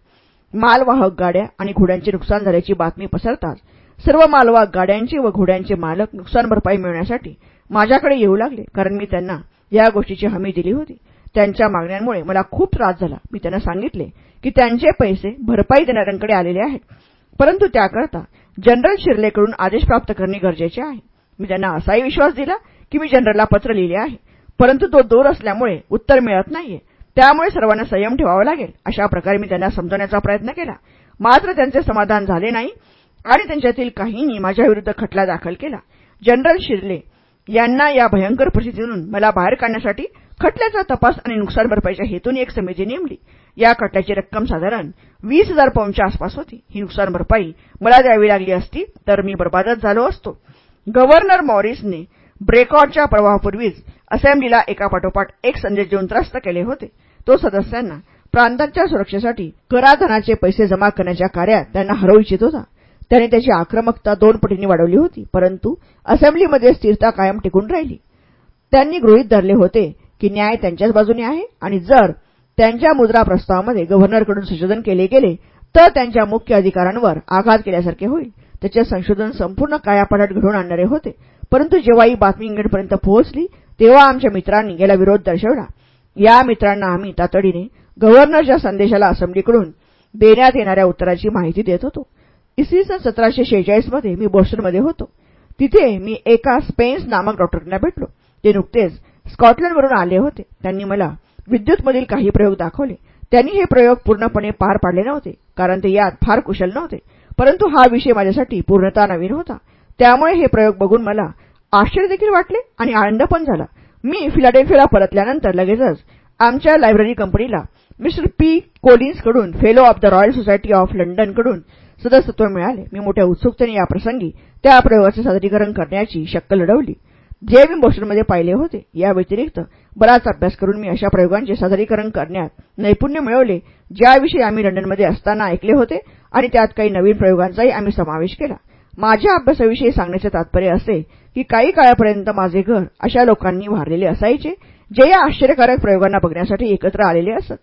मालवाहक गाड्या आणि घोड्यांचे नुकसान झाल्याची बातमी पसरताच सर्व मालवाहक गाड्यांचे व घोड्यांचे मालक नुकसान भरपाई मिळण्यासाठी माझ्याकडे येऊ लागले कारण मी त्यांना या गोष्टीची हमी दिली होती. त्यांच्या मागण्यांमुळे मला खूप त्रास झाला. मी त्यांना सांगितले की त्यांचे पैसे भरपाई देणाऱ्यांकडे आलेले आहेत. परंतु त्याकरता जनरल शिर्लेकडून आदेश प्राप्त करणे गरजेचे आहे. मी त्यांना असाही विश्वास दिला की मी जनरलला पत्र लिहिले आहे. परंतु तो दूर असल्यामुळे उत्तर मिळत नाहीये. त्यामुळे सर्वांना संयम ठेवावा लागेल. अशा प्रकारे मी त्यांना समजवण्याचा प्रयत्न केला. मात्र त्यांचे समाधान झाले नाही आणि त्यांच्यातील काहींनी माझ्याविरुद्ध खटला दाखल केला. जनरल शिर्ले यांना या भयंकर परिस्थितीतून मला बाहेर काढण्यासाठी खटल्याचा तपास आणि नुकसान भरपाईच्या हेतून एक समिती नेमली. या खटल्याची रक्कम साधारण वीस हजार पाऊंडच्या आसपास होती. ही नुकसान भरपाई मला द्यावी लागली असती तर मी बरबादच झालो असतो. गव्हर्नर मॉरिसने ब्रेकआउटच्या प्रवाहापूर्वीच असेंब्लीला एकापाठोपाठ एक संदेश देऊन त्रस्त केले होते. तो सदस्यांना प्रांतांच्या सुरक्षेसाठी कराधनाचे पैसे जमा करण्याच्या कार्यात त्यांना हरवू इच्छित होता. त्याने त्याची आक्रमकता दोन पटींनी वाढवली होती परंतु असेंब्लीमध्ये स्थिरता कायम टिकून राहिली. त्यांनी गृहीत धरले होते की न्याय त्यांच्याच बाजूने आहे आणि जर त्यांच्या मुद्रा प्रस्तावामध्ये गव्हर्नरकडून संशोधन केले गेले तर त्यांच्या मुख्य अधिकारांवर आघात केल्यासारखे होईल. त्याचे संशोधन संपूर्ण कायापालट घडवून आणणारे होते. परंतु जेव्हा ही बातमी इंग्लंडपर्यंत पोहोचली तेव्हा आमच्या मित्रांनी याला विरोध दर्शवला. या मित्रांना आम्ही तातडीने गव्हर्नरच्या संदेशाला असेंब्लीकडून देण्यात येणाऱ्या उत्तराची माहिती देत होतो. इसवी सन सतराशे शेहेचाळीसमध्ये मी बोस्टनमध्ये होतो. तिथे मी एका स्पेन्स नामक डॉक्टरांना भेटलो. ते नुकतेच स्कॉटलंडवरून आले होते. त्यांनी मला विद्युतमधील काही प्रयोग दाखवले. त्यांनी हे प्रयोग पूर्णपणे पार पाडले नव्हते कारण ते यात फार कुशल नव्हते. परंतु हा विषय माझ्यासाठी पूर्णतः नवीन होता. त्यामुळे हे प्रयोग बघून मला आश्चर्य देखील वाटले आणि आनंद पण झाला. मी फिलाडेल्फियाला परतल्यानंतर लगेचच आमच्या लायब्ररी कंपनीला mister P कोलिन्सकडून fellow of the Royal Society of लंडनकडून सदस्यत्व मिळाले. मी मोठ्या उत्सुकतेने या प्रसंगी त्या प्रयोगाचे सादरीकरण करण्याची शक्कल लढवली. जे मी बोस्टनमध्ये पाहिले होते या व्यतिरिक्त बराच अभ्यास करून मी अशा प्रयोगांचे सादरीकरण करण्यात नैपुण्य मिळवले ज्याविषयी आम्ही लंडनमध्ये असताना ऐकले होते आणि त्यात काही नवीन प्रयोगांचाही आम्ही समावेश केला. माझ्या अभ्यासाविषयी सांगण्याचे तात्पर्य असे की काही काळापर्यंत माझे घर अशा लोकांनी वारलेले असायचे जे या आश्चर्यकारक प्रयोगांना बघण्यासाठी एकत्र आलेले असत.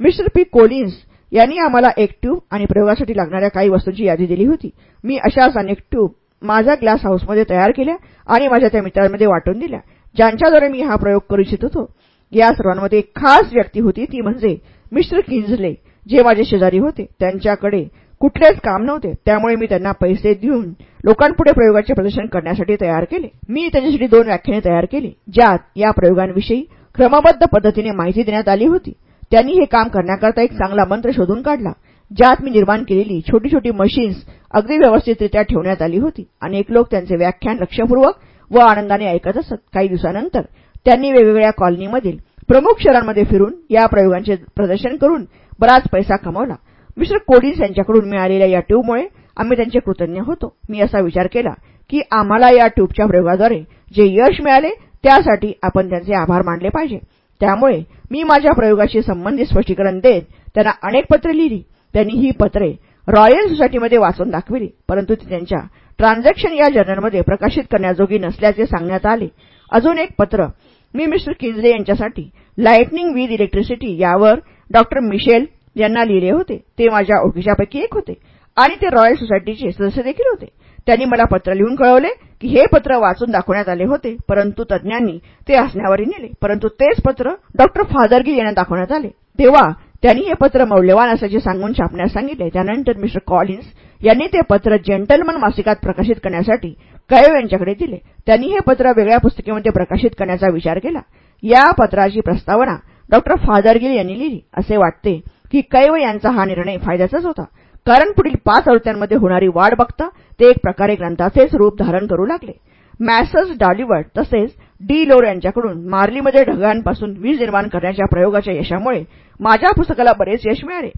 Mister P. कोलिन्स यांनी आम्हाला एक ट्यूब आणि प्रयोगासाठी लागणाऱ्या काही वस्तूंची यादी दिली होती. मी अशाच अनेक ट्यूब माझ्या ग्लास हाऊसमध्ये तयार केल्या आणि माझ्या त्या मित्रांमध्ये वाटून दिल्या ज्यांच्याद्वारे मी हा प्रयोग करू इच्छित होतो. या सर्वांमध्ये एक खास व्यक्ती होती ती म्हणजे मिस्टर किंजले जे माझे शेजारी होते. त्यांच्याकडे कुठलेच काम नव्हते. त्यामुळे मी त्यांना पैसे देऊन लोकांपुढे प्रयोगाचे प्रदर्शन करण्यासाठी तयार केले. मी त्यांच्यासाठी दोन व्याख्याने तयार केली ज्यात या प्रयोगांविषयी क्रमबद्ध पद्धतीने माहिती देण्यात आली होती. त्यांनी हे काम करण्याकरता एक चांगला मंत्र शोधून काढला ज्यात मी निर्माण केलेली छोटी छोटी मशीन्स अगदी व्यवस्थितरित्या ठेवण्यात आली होती. अनेक लोक त्यांचे व्याख्यान लक्षपूर्वक व आनंदाने ऐकत असत. काही दिवसानंतर त्यांनी वेगवेगळ्या कॉलनीमधील प्रमुख शहरांमध्ये फिरून या प्रयोगांचे प्रदर्शन करून बराच पैसा कमावला. मिस्टर कोडिन्स यांच्याकडून मिळालेल्या या ट्यूबमुळे आम्ही त्यांचे कृतज्ञ होतो. मी असा विचार केला की आम्हाला या ट्यूबच्या प्रयोगाद्वारे जे यश मिळाले त्यासाठी आपण त्यांचे आभार मानले पाहिजे. त्यामुळे मी माझ्या प्रयोगाशी संबंधित स्पष्टीकरण देत त्यांना अनेक पत्रे लिहिली. त्यांनी ही पत्रे रॉयल सोसायटीमध्ये वाचून दाखविली परंतु ती त्यांच्या ट्रान्झॅक्शन या जर्नलमध्ये प्रकाशित करण्याजोगी नसल्याचे सांगण्यात आले. अजून एक पत्र मी मिस्टर किन्झले यांच्यासाठी लाइटनिंग विथ इलेक्ट्रिसिटी यावर डॉक्टर मिशेल यांना लिहिले होते. ते माझ्या ओळखीच्यापैकी एक होते. आणि ते रॉयल सोसायटीचे सदस्य देखील होते. त्यांनी मला पत्र लिहून कळवले की हे पत्र वाचून दाखवण्यात आले होते परंतु तज्ज्ञांनी ते असण्यावरही नेले. परंतु तेच पत्र डॉक्टर फादरगी यांना दाखवण्यात आले. तेव्हा त्यांनी हे पत्र मौल्यवान असल्याचे सांगून छापण्यास सांगितले. त्यानंतर मिस्टर कॉलिन्स यांनी ते पत्र जेंटलमन मासिकात प्रकाशित करण्यासाठी कयो यांच्याकडे दिले. त्यांनी हे पत्र वेगळ्या पुस्तिकेमध्ये प्रकाशित करण्याचा विचार केला. या पत्राची प्रस्तावना डॉक्टर फादरगिल यांनी लिहिली. असे वाटते की कैव यांचा हा निर्णय फायद्याचाच होता. कारण पुढील पाच आवृत्त्यांमध्ये होणारी वाढ बघता ते एक प्रकारे ग्रंथाचेच रूप धारण करू लागले. मॅसर्स डॉलिवर्ड तसेच डी लोर यांच्याकडून मार्लीमध्ये ढगांपासून वीज निर्माण करण्याच्या प्रयोगाच्या यशामुळे माझ्या पुस्तकाला बरेच यश मिळाले.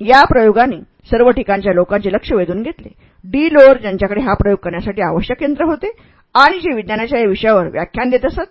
या प्रयोगाने सर्व ठिकाणच्या लोकांचे लक्ष वेधून घेतले. डी लोअर ज्यांच्याकडे हा प्रयोग करण्यासाठी आवश्यक यंत्र होते. आणि जे विज्ञानाच्या या विषयावर व्याख्यान देत असत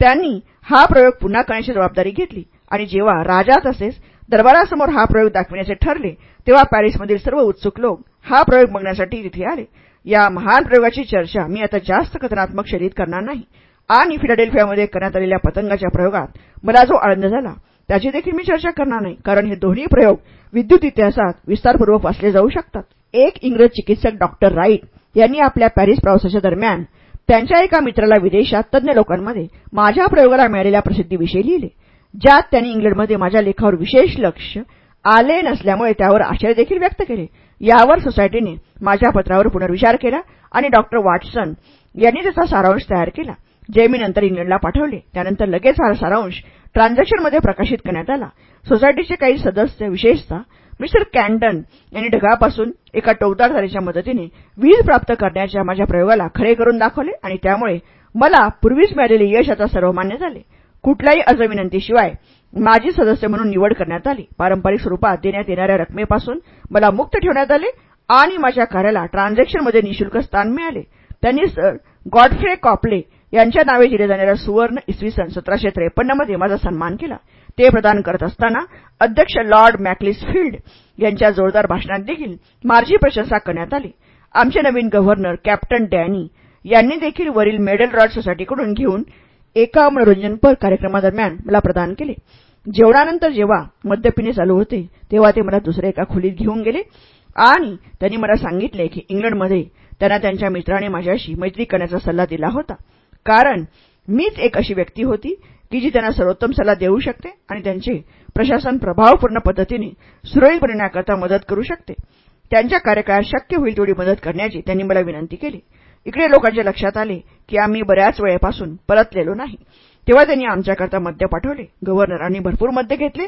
त्यांनी हा प्रयोग पुन्हा करण्याची जबाबदारी घेतली. आणि जेव्हा राजा तसेच दरबारासमोर हा प्रयोग दाखविण्याचे ठरले तेव्हा पॅरिसमधील सर्व उत्सुक लोक हा प्रयोग बघण्यासाठी तिथे आले. या महान प्रयोगाची चर्चा मी आता जास्त कथनात्मक शैलीत करणार नाही. आणि फिलाडेल्फियामध्ये करण्यात आलेल्या पतंगाच्या प्रयोगात मला जो आनंद झाला त्याची देखील मी चर्चा करणार नाही कारण हे दोन्ही प्रयोग विद्युत इतिहासात विस्तारपूर्वक वाचले जाऊ शकतात. एक इंग्रज चिकित्सक डॉक्टर राईट यांनी आपल्या पॅरिस प्रवासाच्या दरम्यान त्यांच्या एका मित्राला विदेशात तज्ज्ञ लोकांमध्ये माझ्या प्रयोगाला मिळालेल्या प्रसिद्धीविषयी लिहिले. ज्यात त्यांनी इंग्लंडमध्ये माझ्या लेखावर विशेष लक्ष आले नसल्यामुळे त्यावर आश्चर्य देखील व्यक्त केले. यावर सोसायटीने माझ्या पत्रावर पुनर्विचार केला आणि डॉक्टर वॉटसन यांनी त्याचा सारांश तयार केला जे मी नंतर इंग्लंडला पाठवले. त्यानंतर लगेच हा सारांश ट्रान्झॅक्शनमध्ये प्रकाशित करण्यात आला. सोसायटीचे काही सदस्य विशेषतः मिस्टर कॅन्टन यांनी ढगापासून एका टोकदार तारेच्या मदतीने वीज प्राप्त करण्याच्या माझ्या प्रयोगाला खरे करून दाखवले आणि त्यामुळे मला पूर्वीच मिळालेले यश आता सर्वमान्य झाले. कुठल्याही अर्ज विनंतीशिवाय माझी सदस्य म्हणून निवड करण्यात आली. पारंपरिक स्वरूपात देण्यात येणाऱ्या रकमेपासून मला मुक्त ठेवण्यात आले आणि माझ्या कार्याला ट्रान्झॅक्शनमध्ये निशुल्क स्थान मिळाले. त्यांनी सर गॉडफ्रे कॉपले यांच्या नावे दिले जाणाऱ्या सुवर्ण इसवी सन सतराशे त्रेपन्नमध्ये माझा सन्मान केला. ते प्रदान करत असताना अध्यक्ष लॉर्ड मॅक्लिसफिल्ड यांच्या जोरदार भाषणात देखील माझी प्रशंसा करण्यात आली. आमचे नवीन गव्हर्नर कॅप्टन डॅनी यांनी देखील वरील मेडल रॉड सोसायटीकडून घेऊन एका मनोरंजनपर कार्यक्रमादरम्यान मला प्रदान केले. जेवणानंतर जेव्हा मद्यपिणे चालू होते तेव्हा ते मला दुसऱ्या एका खोलीत घेऊन गेले. आणि त्यांनी मला सांगितले की इंग्लंडमध्ये त्यांना त्यांच्या मित्राने माझ्याशी मैत्री करण्याचा सल्ला दिला होता. कारण मीच एक अशी व्यक्ती होती की जी त्यांना सर्वोत्तम सल्ला देऊ शकते आणि त्यांचे प्रशासन प्रभावपूर्ण पद्धतीने सुरळीत बनण्याकरता मदत करू शकते. त्यांच्या कार्यकाळात शक्य होईल तेवढी मदत करण्याची त्यांनी मला विनंती केली. इकडे लोकांच्या लक्षात आले की आम्ही बऱ्याच वेळेपासून परतलेलो नाही. तेव्हा त्यांनी आमच्याकरता मद्य पाठवले गव्हर्नरांनी भरपूर मद्य घेतले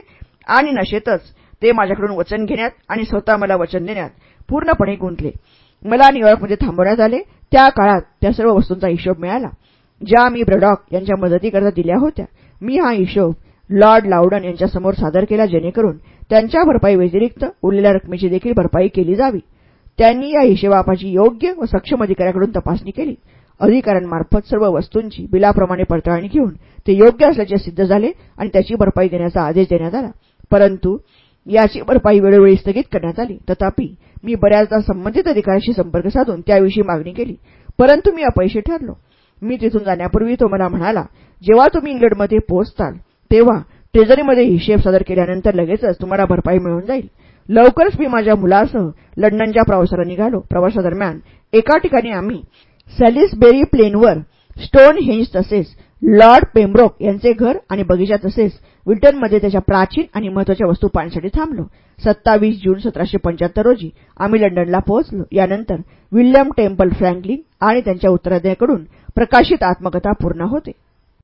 आणि नशेतच ते माझ्याकडून वचन घेण्यात आणि स्वतः मला वचन देण्यात पूर्णपणे गुंतले. मला न्यूयॉर्कमध्ये थांबवण्यात आले. त्या काळात त्या सर्व वस्तूंचा हिशोब मिळाला ज्या मी ब्रडॉक यांच्या मदतीकरता दिल्या होत्या. मी हा हिशोब लॉर्ड लाउडन यांच्यासमोर सादर केला जेणेकरून त्यांच्या भरपाई व्यतिरिक्त उरलेल्या रकमेची देखील भरपाई केली जावी. त्यांनी या हिशेबापाची योग्य व सक्षम अधिकाऱ्याकडून तपासणी केली. अधिकाऱ्यांमार्फत सर्व वस्तूंची बिलाप्रमाणे पडताळणी घेऊन ते योग्य असल्याचे सिद्ध झाले आणि त्याची भरपाई देण्याचा आदेश देण्यात आला. परंतु याची भरपाई वेळोवेळी स्थगित करण्यात आली. तथापि मी बऱ्याचदा संबंधित अधिकाऱ्याशी संपर्क साधून त्याविषयी मागणी केली. परंतु मी अपयशी ठरलो. मी तिथून जाण्यापूर्वी तो मला म्हणाला जेव्हा तुम्ही इंग्लंडमध्ये पोहोचताल तेव्हा ट्रेझरीमध्ये हिशेब सादर केल्यानंतर लगेचच तुम्हाला भरपाई मिळून जाईल. लवकरच मी माझ्या मुलासह लंडनच्या प्रवासाला निघालो. प्रवासादरम्यान एका ठिकाणी आम्ही सॅलिसबेरी प्लेनवर स्टोन हेंज तसेच लॉर्ड पेम्ब्रोक यांचे घर आणि बगीचा तसेच विल्टनमध्ये त्याच्या प्राचीन आणि महत्त्वाच्या वस्तू पाहण्यासाठी थांबलो. सत्तावीस जून सतराशे पंच्याहत्तर रोजी आम्ही लंडनला पोहोचलो. यानंतर विल्यम टेम्पल फ्रँकलिन आणि त्यांच्या उत्तराध्याकडून प्रकाशित आत्मकथा पूर्ण होते.